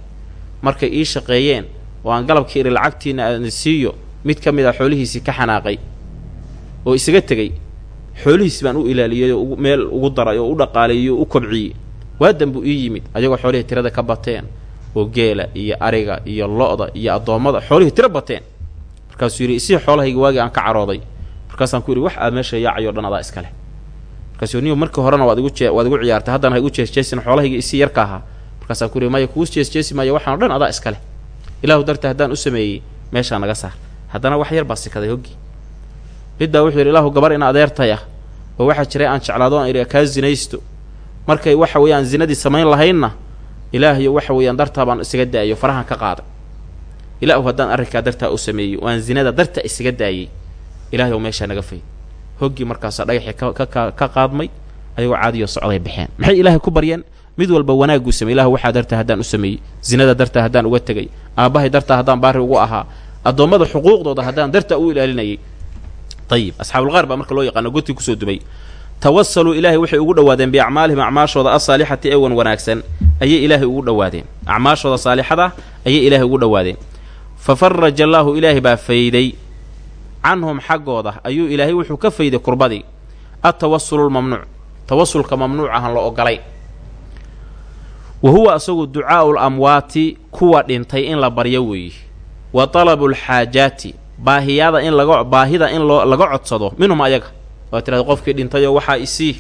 markay ii shaqeeyeen oo aan galabkii idhi lacagtiina aadin siiyo mid ka mid a xoolihiisii ka xanaaqay. Oo isaga tegey xoolihiisi baan u ilaaliyey oo meel ugu daray oo u dhaqaaleeyey oo u kobciyey. Waadan buu ii yimid ayagoo xoolihii tirada ka bateen oo geela iyo ariga iyo lo-da iyo addoommada xoolihii tiro bateen. Markaasuu yidhi isii xoolahayga waagii aan ka carooday. Markaasaan ku yidhi wax aad meesha yaacayoo dhan adaa iska leh markaasuu niyo markii horena waad igu ciyaartay. Haddana ha igu jeesjeesin xoolahayga isii yarka ahaa. Markaasaan ku yidhi maya kugu jeesjeesi maayo waxaan o dhan adaa iska leh. Ilaahu darta haddaan u sameeyey meeshaa naga saar. Haddana wax yar baa sikaday hoggii. Midbaa wuxuu yidhi ilaahu gabar in adeertay ah oo waxaa jiray aan jeclaado aan idhi kaa zinaysto. Markay waxa weeyaan zinadii samayn lahaynna ilaahayo waxa weeyaan dartaa baan isaga daayo farahan ka qaaday. Ilaahu haddaan arrinkaa dartaa u sameeyey oo aan zinada darta isaga daayey. Ilahay ou meeshaa naga fayd hoggii markaasaa dhagaxii ka qaadmay ayagoo caadiyo socday baxeen maxay ilaahay ku baryeen? Mid walba wanaagguu samey ilahu waxaa dartaa haddaan u sameeyey. Zinada dartaa haddaan uga tegay aabbahay dartaa haddaan baari ugu ahaa. Addoommada xuquuqdooda haddaan dartaa u ilaalinayay ayib asxaabulqaar baa marka loo yaqaano godkii ku soo dumay. Tawasaluu ilaahay waxay ugu dhowaadeen biacmaalihim. Acmaashooda asaalixati ee wan wanaagsan ayay ilaahay ugu dhowaadeen. Acmaashooda saalixada ayay ilaahay ugu dhowaadeen. Fa faraja allaahu ilaahay baa fayday canhum xaggooda ayuu ilaahay wuxuu ka fayday kurbadii. Altawasulu lmamnuuc tawasulka mamnuuc ahan la ogolay. Wa huwa asagu ducaa'u lamwaati kuwa dhintay in la baryo weeye wa talabu lxaajaati baahiyada in laga baahida in loo laga codsado minhum ayaga. Waa tirahda qofkii dhintayoo waxaa isii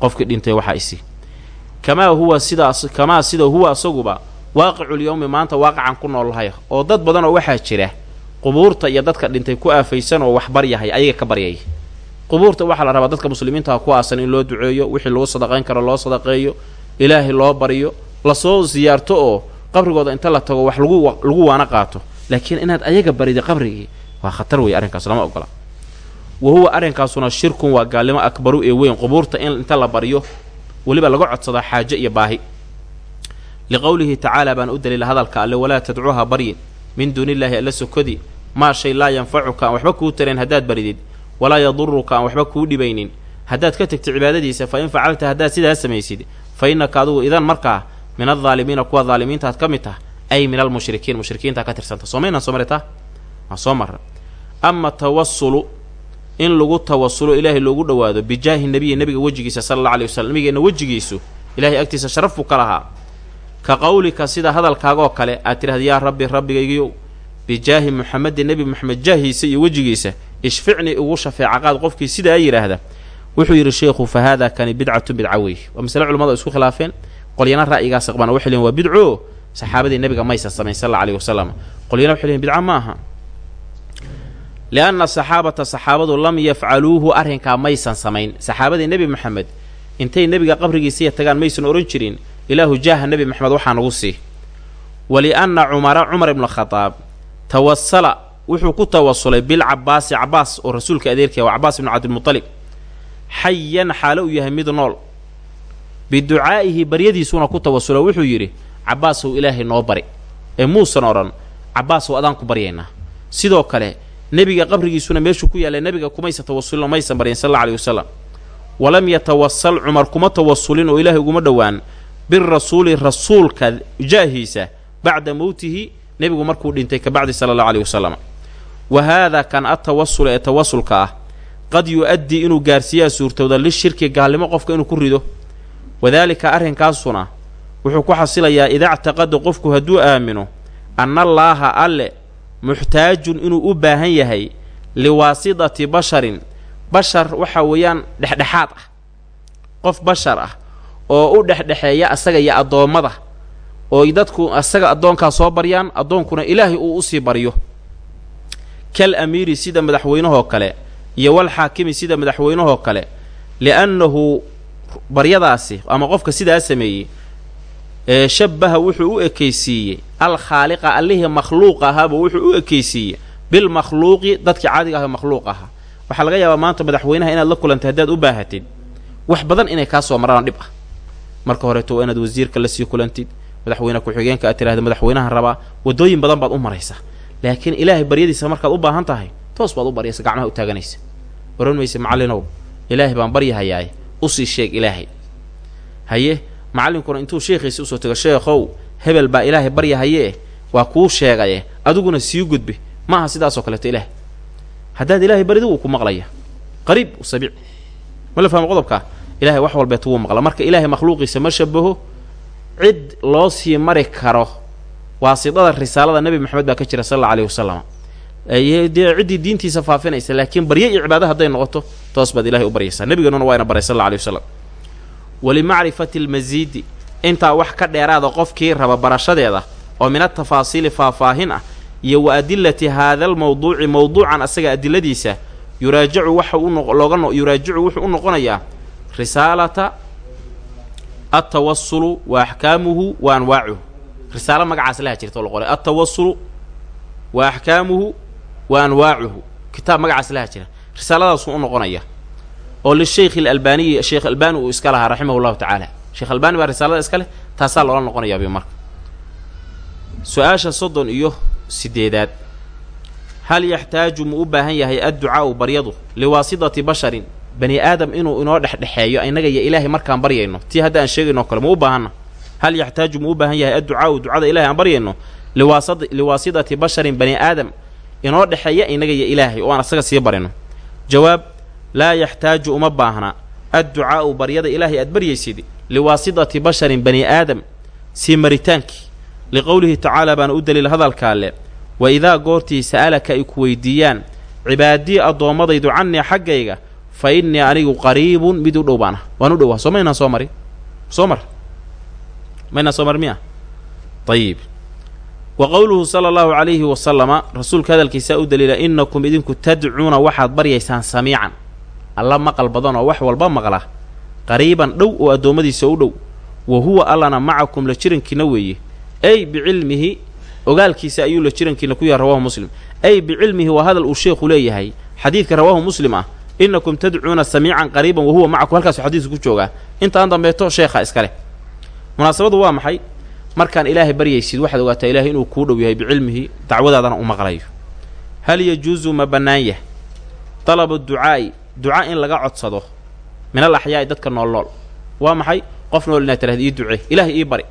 qofkii dhintayoo waxaa isii kamaa huwa sidaas kamaa sida huwa asaguba waaqiculyowmi maanta waaqacan ku noolahaya oo dad badan oo waxaa jira qubuurta iyo dadka dhintay ku aafaysan oo wax baryahay ayaga ka baryaya qubuurta waxaa la rabaa dadka muslimiintaha ku aasan in loo duceeyo wixii lagu sadaqayn karo loo sadaqeeyo ilaahay loo baryo la soo siyaarto oo qabrigooda inta la tago wax lagu lagu waana qaato. Laakiin inaad ayaga barida qabrigii waa khatar weeye arrinkaas lama ogola. Wa huwa arrinkaasuna shirkun waa gaalnimo akbaru ee weyn. Qubuurta in inta la baryo weliba laga codsadaa xaajo iyo baahi. Liqowlihi tacaala baan u daliila hadalka alle walaa tadcuuha baryin min duuni illaahi alla sokodi maa shay laa yanfacuka aan waxba kuu tarayn haddaad baridid walaa yaduruka aan waxba kuu dhibaynin. Haddaad ka tegtid cibaadadiisa fa in facalta haddaad sidaas samaysid fa innaka adugu idan markaa min aldaalimiina kuwa daalimiintaad ka mid tah ay min almushrikiin mushrikiintaa ka tirsanta. Soomaynaan soo marata waa soo marra. Ama tawasulu in lagu tawasulo ilaahay loogu dhowaado bijaahi nebiyi nebiga wejigiisa sala alla alay wasalam nabigeenna wejigiisu ilahay agtiisa sharaf buu ka lahaa. Ka qowlika sida hadalkaagoo kale aad tidhahda yaa rabbi rabbigaygiyow bijaahi muxamedin nebi moxamed jaahiisa iyo wejigiisa ishficnii ugu shafeeca qaad qofkii sidaa yidhaahda. Wuxuu yidhi sheekhu fa haada kani bidcatu bidca wey waa masale culamadu isku khilaafeen. Qolyana ra'yigaas aqbana waxay lehin waa bidco. Saxaabadii nebiga maysan samayn sal alla alayhi wasalam qolyana waxay lehin bidca ma aha lianna saxaabata saxaabadu lam yafcaluuhu arrinkaa maysan samayn. Saxaabadii nebi moxamed intay nebiga qabrigiisiiya tagaan maysan odhan jirin ilaahu jaaha nebi moxamed waxaa nagu sii. Walianna cumara cumar ibnu khadaab tawasala wuxuu ku tawasulay bilcabaasi cabaas oo rasuulka adeerkaya waa cabaas ibnu cabdilmutalib xayan xaalo uu yahay mid nool. Biducaa'ihi baryadiisuuna ku tawasulo wuxuu yidhi cabaasow ilaahay noo bari. Ee muusan odhan cabaasow adaan ku baryaynaa. Sidoo kale nebiga qabrigiisuna meeshuu ku yaallay nebiga kumaysa tawasulin maysan baryayn sal alla aleyhi wasalam walam yatawasal cumar kuma tawasulin oo ilaahay uguma dhowaan. Birasuuli rasuulka jaahiisa bacda mowtihi nebigu markuu dhintay ka bacdi sala allahu aleyhi wasalam wa haadaa kan atawasula ee tawasulka ah qad yu-addii inuu gaarsiiyaa suurtowda lishirki gaalnimo qofka inuu ku rido. Wadaalika arrinkaasuna wuxuu ku xasilayaa idaa qofku hadduu aamino anna allaaha alle muxtaajun inuu u baahan yahay liwaasidati basharin bashar waxa weeyaan dhexdhexaad ah. Qof bashar ah oo u dhexdhexeeya asaga iyo addoommada ooy dadku asaga addoonkaa soo baryaan addoonkuna ilaahay uu u sii baryo. Kal amiiri sida madaxweynahoo kale iyo wal xaakimi sida madaxweynahoo kale li'annahu baryadaasi ama qofka sidaa sameeyey ee shabbaha wuxuu u ekaysiiyey al khaaliqa allihii makhluuq ahaaba wuxuu u ekaysiiyey bilmakhluuqi dadkii caadiga ah makhluuq ahaa. Waxaa laga yaabaa maanta madaxweynaha inaad la kulantay haddaad u baahatid wax badan inay kaa soo maraan dhib ah. Marka horeeto waa inaad wasiirka la sii kulantid madaxweyne ku-xigeenka aad tirahda madaxweynahan rabaa waddooyin badan baad u maraysaa laakiin ilaahay baryadiisa markaad u baahan tahay toos baad u baryaysa gacmaha u taaganaysa. Oran mayse macallinow ilaahay baan baryahayaaye u sii sheeg ilaahay. Haye macallinkuna intuu sheekhiisi u soo tego sheekhow hebel baa ilaahay baryahayee waa kuu sheegaye adiguna sii gudbi ma aha sidaasoo kaleeto ilaahay haddaad ilaahay baridi wuu ku maqlaya qariib sabiic. Ma la fahmo qodobkaa ilahay wax walbeeta wuu maqla. Marka ilaahay makhluuqiisa ma shabaho cid loo sii mari karo. Waasidada risaalada nebi maxamed baa ka jira sal alla alayhi wasalam dee ciddii diintiisa faafinaysa laakiin barye iyo cibaado hadday noqoto toos baad ilahay u baryaysaa. Nebiganuna waa ina baray sal alla alay wasalam walimacrifati almasiidi intaa wax ka dheeraada qofkii raba barashadeeda oo min atafaasiili faahfaahin ah iyo wa adilati haada almawduuci mawduucan asaga adiladiisa yuraajicu waxa looga yuraajicu wuxuu u noqonayaa risaalata altawasulu wa axkaamuhu wa anwaacuhu risaalo magacaas laha jirta oo la qoray altawasulu wa axkaamuhu wa anwaacuhu kitaab magacaas laha jira risaaladaasuu u noqonaya oo lisheykhi alalbaaniyi sheekh albaani uu iska lahaa raximah llahu tacaala sheekh albaani baa risaalada iska leh taasaa loola noqonayaabyo marka su'aasha soddon iyo sideedaad hal yaxtaaju mu u baahan yahay adducaa'u baryadu liwaasidati basharin bani aadam inuu inoo dhexdhexeeyo innaga iyo ilaahay markaan baryayno. Tii hadda aan sheegayno kale ma u baahanna hal yaxtaaju ma u baahan yahay? Adducaau ducada ilahay aan baryayno? Liwaasidati basharin bani aadam inoo dhexeeya innaga iyo ilaahay oo aan asaga sii barino. Jawaab laa yaxtaaju uma baahna. Adducaa'u baryada ilaahay aad baryaysid liwaasidati basharin bani aadam sii maritaankii liqowlihi tacaala baana u daliil hadalka alle wa idaa goortii sa'alaka ay ku weydiiyaan cibaadii addoommadaydu cannii xaggayga fa innii anigu qariibun mid u dhow baana. Waan u dhowaa soo maynaan soo marin soo mar. Maynaan soo mar miya? Ayib wa qowluhu sala allahu calayhi wasalama rasuulka hadalkiisaa u daliila innakum idinku tadcuuna waxaad baryaysaan samiican. Alla maqal badan oo wax walba maqla. Qariiban dhow oo addoommadiisa u dhow. Wa huwa allana macakum la jirankiina weeye. Ay bicilmihi ogaalkiisa ayuu la jirankiina ku yahay rawahu muslim. Ay bicilmihi waa hadal uu sheekhu leeyahay. Xadiidka rawaahu muslim ah innakum tadcuuna samiican qariiban wa huwa macakum. Halkaasu xadiisku ku joogaa intaan dambeeto sheekha iskale munaasabadu waa maxay? Markaan ilaahay baryaysid waxaad ogaataa ilaahay inuu kuu dhow yahay bicilmihi dacwadaadana u maqlayo. Hal yajuusu ma bannaan yah dalabu ducaa'i duca in laga codsado min al axyaa'i dadka nool nool waa maxay? Qof nool inaad tirahda ii ducee ilaahay ii bari.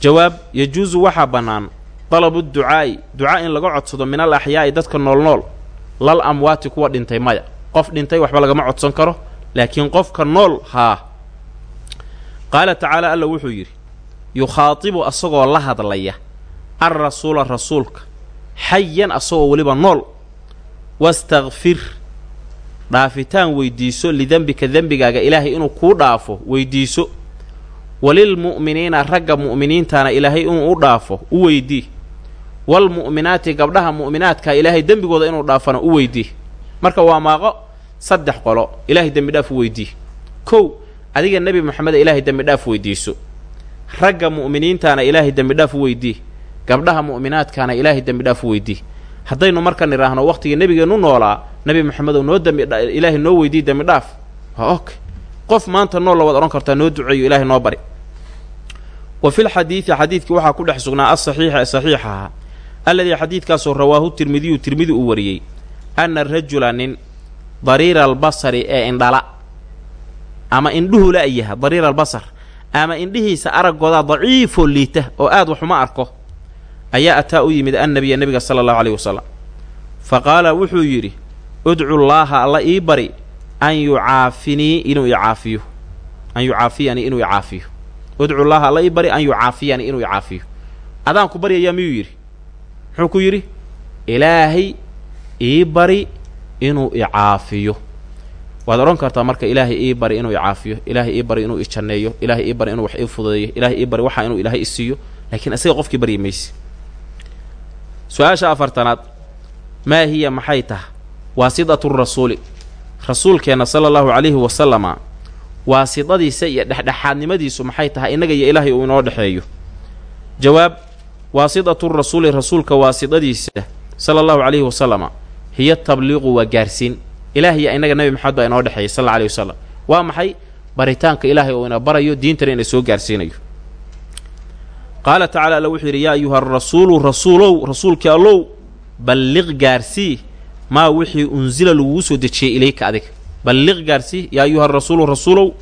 Jawaab yajuusu waxaa bannaan dalabu ducaa'i ducaa in laga codsado min al axyaa'i dadka nool nool lal amwaati kuwa dhintay maya. Qof dhintay waxba lagama codsan karo laakiin qofka nool haa qaala tacaala alla wuxuu yidhi yukhaatibu asagoo la hadlaya ar rasuula rasuulka xayan asagoo weliba nool wastakfir dhaafitaan weydiiso lidembika dembigaaga ilaahay inuu kuu dhaafo weydiiso. Walilmu'miniina ragga mu'miniintaana ilaahay inuu u dhaafo u weydii walmu'minaati gabdhaha mu'minaadkaa ilaahay dembigooda inuu dhaafana u weydii. Marka waa maaqo saddex qolo ilaahay dembi dhaaf u weydii. Kow adiga nebi moxameda ilaahay dembi dhaaf weydiiso ragga mu'miniintaana ilaahay dembi dhaaf u weydii. Gabdhaha mu'minaadkaana ilaahay dembi dhaaf u weydii. Haddaynu marka nidhaahno wakhtiga nebigeennu noolaa nebi moxamedow noo dembi ilaahay noo weydii dembi waa ok. Qof maanta nool lawaad odhan kartaa noo duceeyo ilaahay noo bari. Wa filxadiidi xadiidkii waxaa ku dhex sugnaa asaxiixa ee saxiixaha alladii xadiidkaasoo rawaahu tirmidiyu tirmidi uu wariyey anna rajula nin dariira albasari ee indhala ama indhuhu la-yaha dariira albasar ama indhihiisa araggoodaa daciifoo liita oo aad waxuma arko ayaa ataa u yimid annabiya nebiga sala allahu alayhi wasalam fa qaala wuxuu yidhi udcu llaaha alla ii bari an yucaafinii inuu icaafiyo an yucaafiyanii inuu icaafiyo udcu llaaha alla ii bari an yucaafiyanii inuu icaafiyo adaan ku baryayaa miyuu yidhi muxuu ku yidhi? Ilaahay ii bari inuu icaafiyo waad odhan kartaa marka ilaahay ii bari inuu icaafiyo ilaahay ii bari inuu ijanneeyo ilaahay ii bari inuu wax ii fududeeyo ilaahay ii bari waxaa inuu ilaahay isiiyo laakiin isaga qofkii baryi mayse. Su'aasha afartanaad maa hiya maxay taha waasidatu rasuuli. Rasuulkeenna sala allahu calayhi wasalama waasidadiisa iyo dhexdhexaadnimadiisu maxay tahay? Innaga iyo ilaahay uu inoo dhexeeyo. Jawaab waasidatu rasuuli rasuulka waasidadiisa sala allahu calayhi wasalama hiya tabliiqu waa gaarsiin. Ilaahiya innaga nebi maxamed baa inoo dhexeeyay sal alla alayhi wasalam waa maxay? Baritaanka ilaahay uu ina barayo diintana ina soo gaarsiinayo. Qaala tacala alla wuxuu yidhi yaa ayuha rasuulu rasuulow rasuulkii allow balliq gaarsii maa wixii unsila laguu soo dejiyey ilayka adiga. Balliq gaarsii yaa ayuha rasuulu rasuulow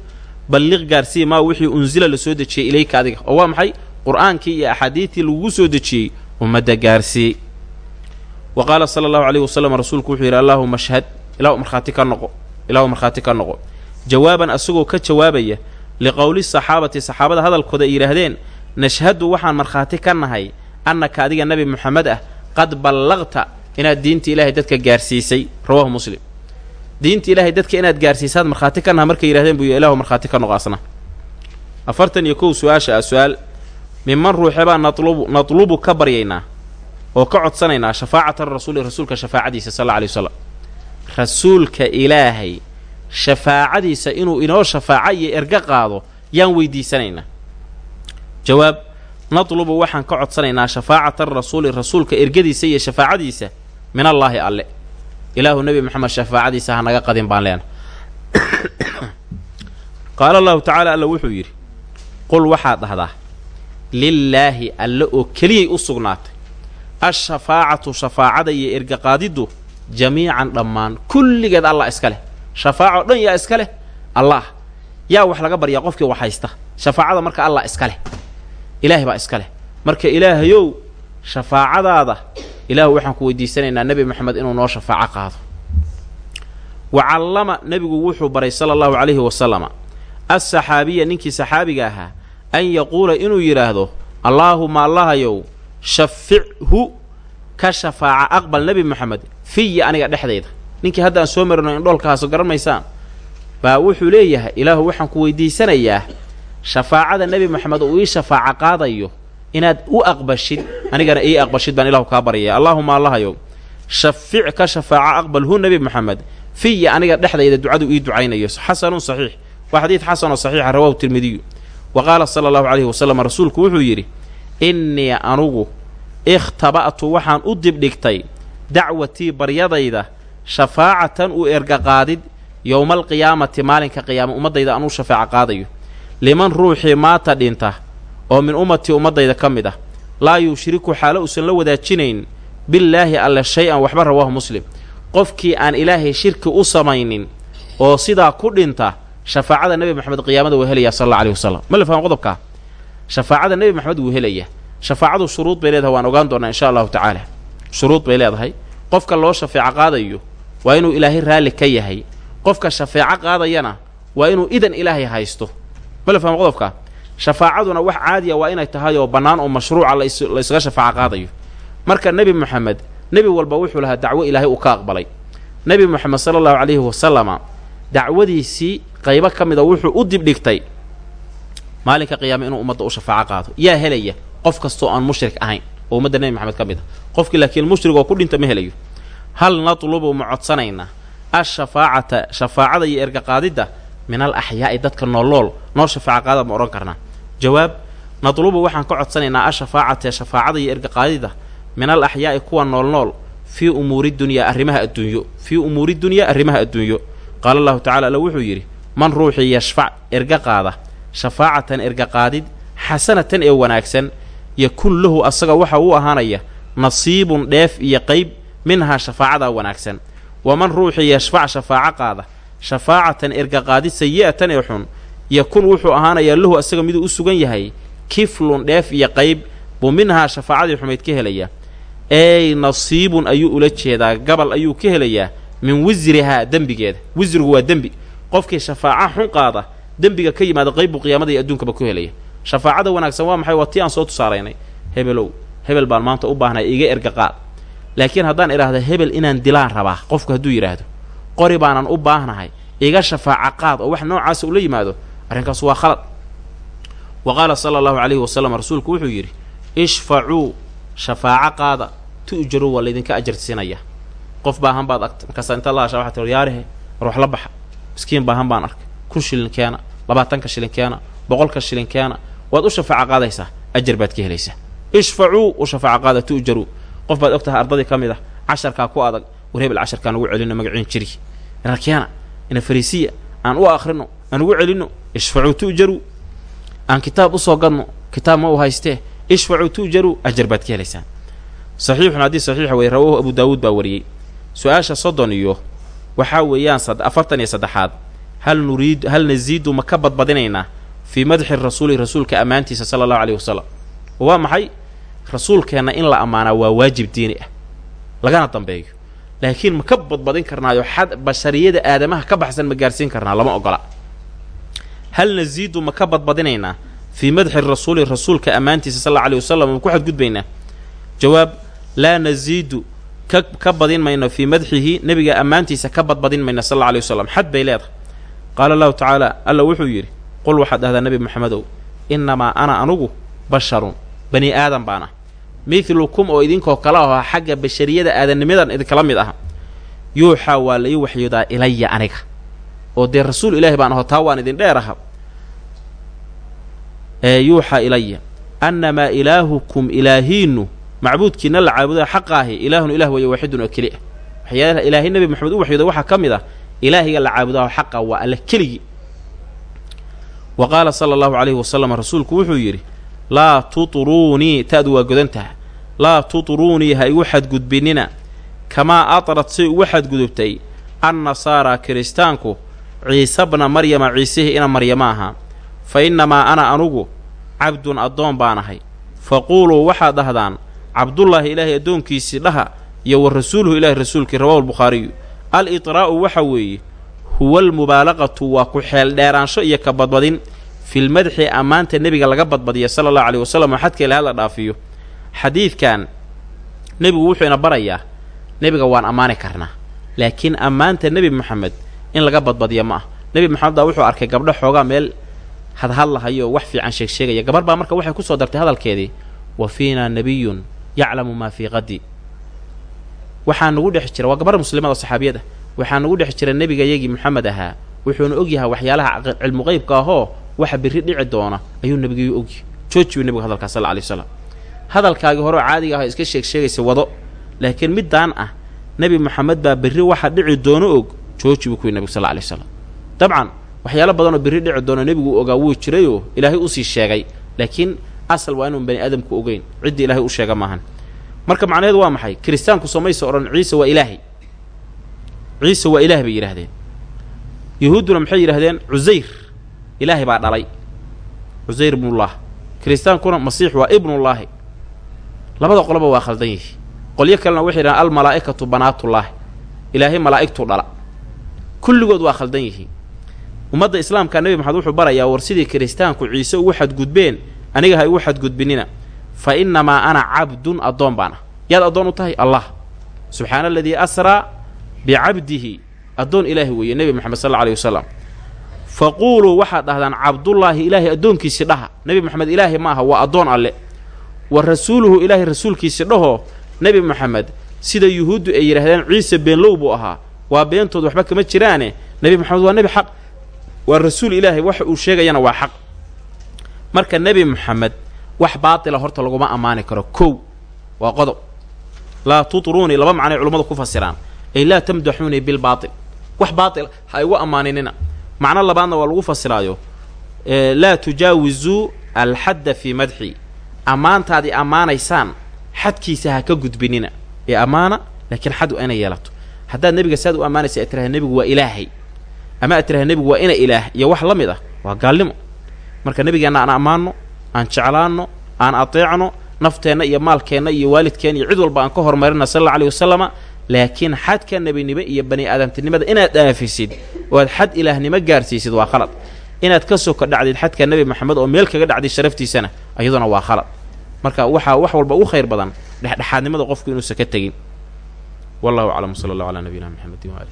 balliq gaarsii maa wixii unsila la soo dejiyey ilayka adiga. Oo waa maxay qur'aankii iyo axaadiidtii lagugu soo dejiyey ummadda gaarsiiyey wa qaala sala allahu calayhi wasalam rasuulku wuxuu yidhi allaahuma ashhad. Ilahu markhaati ka noqo. Ilaahu markhaati ka noqo. Jawaaban asagoo ka jawaabaya liqowli saxaabati saxaabada hadalkooda ay yidhaahdeen nashhadu waxaan markhaati ka nahay annaka adiga nebi moxamed ah qad ballaqta inaad diinta ilaahay dadka gaarsiisay. Rawaahu muslim. Diinta ilaahay dadka inaad gaarsiisaad markhaati ka naha markay yidhahdeen buu ilahu markhaati ka noqo asna. Afartan iyo kow su'aasha ah su'aal minman ruuxe baan natlubu natlubu ka baryaynaa oo ka codsanaynaa shafaacata rasuuli rasuulka shafaacadiisa sal alla alay wasalam rasuulka ilaahay shafaacadiisa inuu inoo shafaaco iyo erga qaado yaan weydiisanaynaa. Jawaab natlubu waxaan ka codsanaynaa shafaacata rasuuli rasuulka ergadiisa iyo shafaacadiisa min allaahi alle. Ilaahu nebi moxamed shafaacadiisa ha naga qadin baan leena. Qaala allahu tacaala alla wuxuu yidhi qul waxaad dhahdaa lilaahi alle oo keliyay u sugnaatay. Ashafaacatu shafaacada iyo ergaqaadiddu jamiican dhammaan kulligeed allah iska leh. Shafaaco dhan yaa iska leh? Allah. Yaa wax laga baryaa qofkii wax haysta. Shafaacada marka allah iska leh. Ilaahay baa iska leh. Marka ilaahayow shafaacadaada ilaahu waxaan ku weydiisanaynaa nebi moxamed inuu noo shafaaco qaado. Wa callama nebigu wuxuu baray sala allahu calayhi wasalama assaxaabiya ninkii saxaabiga ahaa an yaquula inuu yidhaahdo allaahuma allahayow shafichu ka shafaaca aqbal nebi moxamed fiya aniga dhexdayda ninkii hadda aan soo marino indhoolkaaso garan maysaan baa wuxuu leeyahay ilaahu waxaan ku weydiisanayaa shafaacada nebi moxamed uu ii shafaaco qaadayo inaad u aqbashid anigana ii aqbashid baan ilahu kaa baryaya allaahuma allahayow shafic ka shafaaca aqbalhu nebi moxamed fiya aniga dhexdayda ducadu ii ducaynayo. Xasanun saxiix. Waa xadiid xasanoo saxiixa rawaahu tirmidiyu wa qaala sala allahu calayhi wasalam rasuulku wuxuu yidhi innii anugu ikhtaba'tu waxaan u dibdhigtay dacwatii baryadayda shafaacatan u ergaqaadid yowmaalqiyaamati maalinka qiyaama ummaddayda anuu shafaaco qaadayo liman ruuxii maata dhinta oo min ummatii ummaddayda ka mid ah laa yushriku xaalo uusan la wadaajinayn billaahi alle shay-an waxba rawaahu muslim qofkii aan ilaahay shirki u samaynin oo sidaa ku dhinta shafaacada nebi moxamed qiyaamada wuu helayaa sal alla aleyhi wasalam ma la faham qodobkaa shafaacada nebi moxamed wuu helayaa shafaacadu shuruud bay leedahay waan ogaan doonaa insha allahu tacaala. Shuruud bay leedahay. Qofka loo shafeeco qaadayo waa inuu ilaahay raalli ka yahay. Qofka shafeeco qaadayana waa inuu idan ilaahay haysto. Ma la faham qodobkaa shafaacaduna wax caadiya waa inay tahay oo bannaan oo mashruuca la ysaga shafaaco qaadayo. Marka nebi moxamed nebi walba wuxuu lahaa dacwo ilaahay uu ka aqbalay. Nebi moxamed sala allahu calayhi wasalama dacwadiisii qaybo ka mida wuxuu u dibdhigtay maalinka qiyaame inuu ummadda u shafaaco qaado yaa helaya qof kastoo aan mushrik ahayn oo ummadda nebi moxamed ka mid a qofkii laakiin mushrig oo ku dhinta ma helayo. Hal natlubu ma codsanaynaa? Ashafaacata shafaacada iyo ergaqaadidda min al axyaa'i dadka noolnool noo shafaaco qaada ma odhan karnaa. Jawaab natlubu waxaan ka codsanaynaa ashafaacata shafaacada iyo ergaqaadidda min al axyaa'i kuwa noolnool fii umuuri dunyaa arrimaha adduunyo fii umuuri dunyaa arrimaha adduunyo qaala allahu tacala alla wuxuu yidhi man ruuxii yashfac erga qaada shafaacatan erga qaadid xasanatan ee wanaagsan yakun lahu asaga waxa uu ahaanaya nasiibun dheef iyo qayb minhaa shafaacadaa wanaagsan. Waman ruuxii yashfac shafaaco qaada shafaacatan erga qaadid sayi'atan ee xun yakun wuxuu ahaanayaa lahu asaga miduu u sugan yahay kiflun dheef iyo qayb buu minhaa shafaacadii xumayd ka helayaa ey nasiibun ayuu ula jeedaa gabal ayuu ka helayaa min wisrihaa dembigeeda wisrigu waa dembi. Qofkii shafaaco xun qaada dembiga ka yimaada qayb buu qiyaamada iyo adduunkaba ku helaya. Shafaacada wanaagsan waa maxay? Waa tii aan soo tusaalaynay hebelow hebel baan maanta u baahnay iga erga qaad. Laakiin haddaan idhaahda hebel inaan dilaan rabaa qofku hadduu yidhaahdo qori baanan u baahnahay iga shafaaco qaad oo wax noocaasa ula yimaado arrinkaas waa khalad. Wa qaala sala allahu calayhi wasalam rasuulku wuxuu yidhi ishfacuu shafaaco qaada tu'jaruu waa laydinka ajarsiinaya qof baahan baad agta markaasa inta la hashaa waxaa tir yaarihe war la baxa. Miskiin baahan baan arkay. Kun shilin keena labaatanka shilin keena boqolka shilin keena. Waad u shafaaco qaadaysaa ajar baad ka helaysaa. Ishfacuu u shafaaco qaada tu'jaruu qof baad og tahay ardadii ka mid ah casharkaa ku adag war hebel casharkaan ugu celino magaciin jiri ina keena ina fariisiya aan u akhrino aan ugu celinno ishfacuu tu'jaruu aan kitaab u soo gadno kitaab ma u haystee. Ishfacuu tu'jaruu ajar baad ka helaysaan. Saxiixun haddii saxiixa weye rawaahu abu daawuud baa wariyey su'aasha soddon iyo waxaa weeyaan afartan iyo saddexaad. Hal nuriid hal nasiidu ma ka badbadinaynaa fii madxi rasuuli rasuulka ammaantiisa sala allahu aleyhi wasalam waa maxay? Rasuulkeenna in la ammaanaa waa waajib diini ah. Lagana dambeeyo. Laakiin ma ka badbadin karnaayo xad bashariyada aadamaha ka baxsan ma gaarsiin karnaa lama ogola. Hal nasiidu ma ka badbadinaynaa fii madxi rasuuli rasuulka ammaantiisa sal alla aleyh wasalam ma ku xadgudbaynaa jawaab laa nasiidu ka badin mayno fii madxihi nebiga ammaantiisa ka badbadin mayno sal alla alay wasalam xad bay leedahay. Qaala allahu tacaala alla wuxuu yidhi qul waxaad dhahdaa nebi moxamedow innamaa ana anugu basharun bani aadan baan ah midlukum oo idinkoo kale aho xagga bashariyada aadanimadan idinkala mid aha. Yuuxaa waa la ii waxyoodaa ilaya aniga. Oo dee rasuul ilaahi baan aho taa waan idin dheer aha ee yuuxaa ilaya annamaa ilaahukum ilaahiinnu macbuudkiina la caabudaa xaqa ahi ilaahun ilah weeye waaxidun oo keli ah. Waxyaalaha ilaahay nebi moxamed u waxyooda waxaa ka mid ah ilaahiga la caabudaho xaqa waa alle keligii. Wa qaala sala allahu calayhi wasalam rasuulku wuxuu yidhi laa tutruunii ta'du waa godantaha laa tutruunii ha igu xadgudbinina kamaa atrad say ugu xadgudubtay annasaara kiristaanku ciise bna maryama ciisihii ina maryama ahaa. Fa innamaa ana anugu cabdun addoon baan ahay. Faquuluu waxaad dhahdaan cabdullaahi ilaahay addoonkiisii dhaha iyo wa rasuuluhu ilaahi rasuulkii rawahu lbukhaariyu al itraa'u waxa weeye huwa almubaalaqatu waa ku xeeldheeraansho iyo ka badbadin filmadxi ammaanta nebiga laga badbadiya sala allahu aleyh wasalam oo xadka ilahay la dhaafiyo. Xadiidkan nebigu wuxuu ina barayaa nebiga waan ammaani karnaa laakiin ammaanta nebi moxamed in laga badbadiya ma ah nebi moxamed baa wuxuu arkay gabdho xoogaa meel hadhadlahayo wax fiican sheegsheegaya gabar baa marka waxay ku soo dartay hadalkeedii wa fiinaa nebiyun yaclamu maa fii qadi waxaa nagu dhex jira waa gabar muslimada saxaabiyada waxaa nagu dhex jira nebigayagii moxamed ahaa wuxuuna ogyahay waxyaalaha cilmu qeybka ahoo waxa berri dhici doona ayuu nebigayu ogyahay. Joojibu nebigu hadalkaa sal alay waslam hadalkaagii horeo caadiga ah iska sheeg sheegaysa wado laakiin middaan ah nebi moxamed baa berri waxa dhici doono og jooji buu ku yidhi nebigu sal alay waslam dabcan waxyaalo badanoo berri dhici doono nebigu ogaa wuu jirayoo ilaahay u sii sheegay laakiin asal waa inuun bani aadamku ogeyn. Ciddii ilaahay u sheega maahan. Marka macnaheedu waa maxay? Kiristaanku somaysa odhan ciise waa ilaahay. Ciise waa ilaah bay yidhaahdeen. Yuhuudduna maxay yidhahdeen cusayr. Ilaahay baa dhalay. Cusayr ibnullah kiristaankuna masiix waa ibnullaahi labada qoloba waa khaldan yihi. Qolyo kalena waxay yidhahdeen almalaa'ikatu banaatullaahi ilaahay malaa'igtuu dhala. Kulligood waa khaldan yihiin ummadda islaamka nebi maxamed wuxuu barayaa war sidii kiristaanku ciise ugu xadgudbeen aniga ha igu xadgudbinina fa innamaa ana cabdun addoon baan ah yaad addoon u tahay allah. Subxaana aladii asraa bicabdihi addoon ilaahi weeye nebi moxamed sal alla aleyh wasalam faquuluu waxaad dhahdaan cabdullaahi ilaahay addoonkiisi dhaha. Nebi moxamed ilaahi ma aha waa addoon alle. Wa rasuuluhu ilaahay rasuulkiisi dhahoo nebi moxamed sida yuhuuddu ay yidhaahdeen ciise beenlow buu ahaa. Waa beentood waxba kama jiraane. Nebi moxamed waa nebi xaq. Waa rasuul ilaahay waxa uu sheegayana waa xaq marka nebi moxamed wax baatila horta laguma ammaani karo. Kow waa qodob. Laa tutruunii laba macnay culummadu ku fasiraan. Ay laa tamdaxuunii bilbaatil wax baatil ha igu ammaaninina macno labaadna waa lagu fasiraayo laa tujaawizuu alxadda fii madxi. Ammaantaadii ammaanaysaan xadkiisa ha ka gudbinina. Ee ammaana laakiin xad waa inay yeelato. Haddaad nebiga saad u ammaanaysa ad tiraha nebigu waa ilaahay. Ama ad tiraha nebigu waa ina ilaah iyo wax la mid ah waa gaalnimo marka nebigeenna aan ammaanno aan jeclaanno aan ateecno nafteenna iyo maalkeenna iyo waalidkeenna iyo cid walba aan ka hormarina sal alla aleyh wasalama laakiin xadka nebinimo iyo bani aadamtinimada inaad dhaafisid oo aad xad ilaahnimo gaarsiisid waa khalad. Inaad ka soo kadhacdid xadka nebi moxamed oo meel kaga dhacday sharaftiisana iyaduna waa khalad. Marka waxaa wax walba u khayr badan dhexdhexaadnimada qofku inuusan ka tegin. Wallahu aclam sala allahu calaa nabiyina mxamedin waali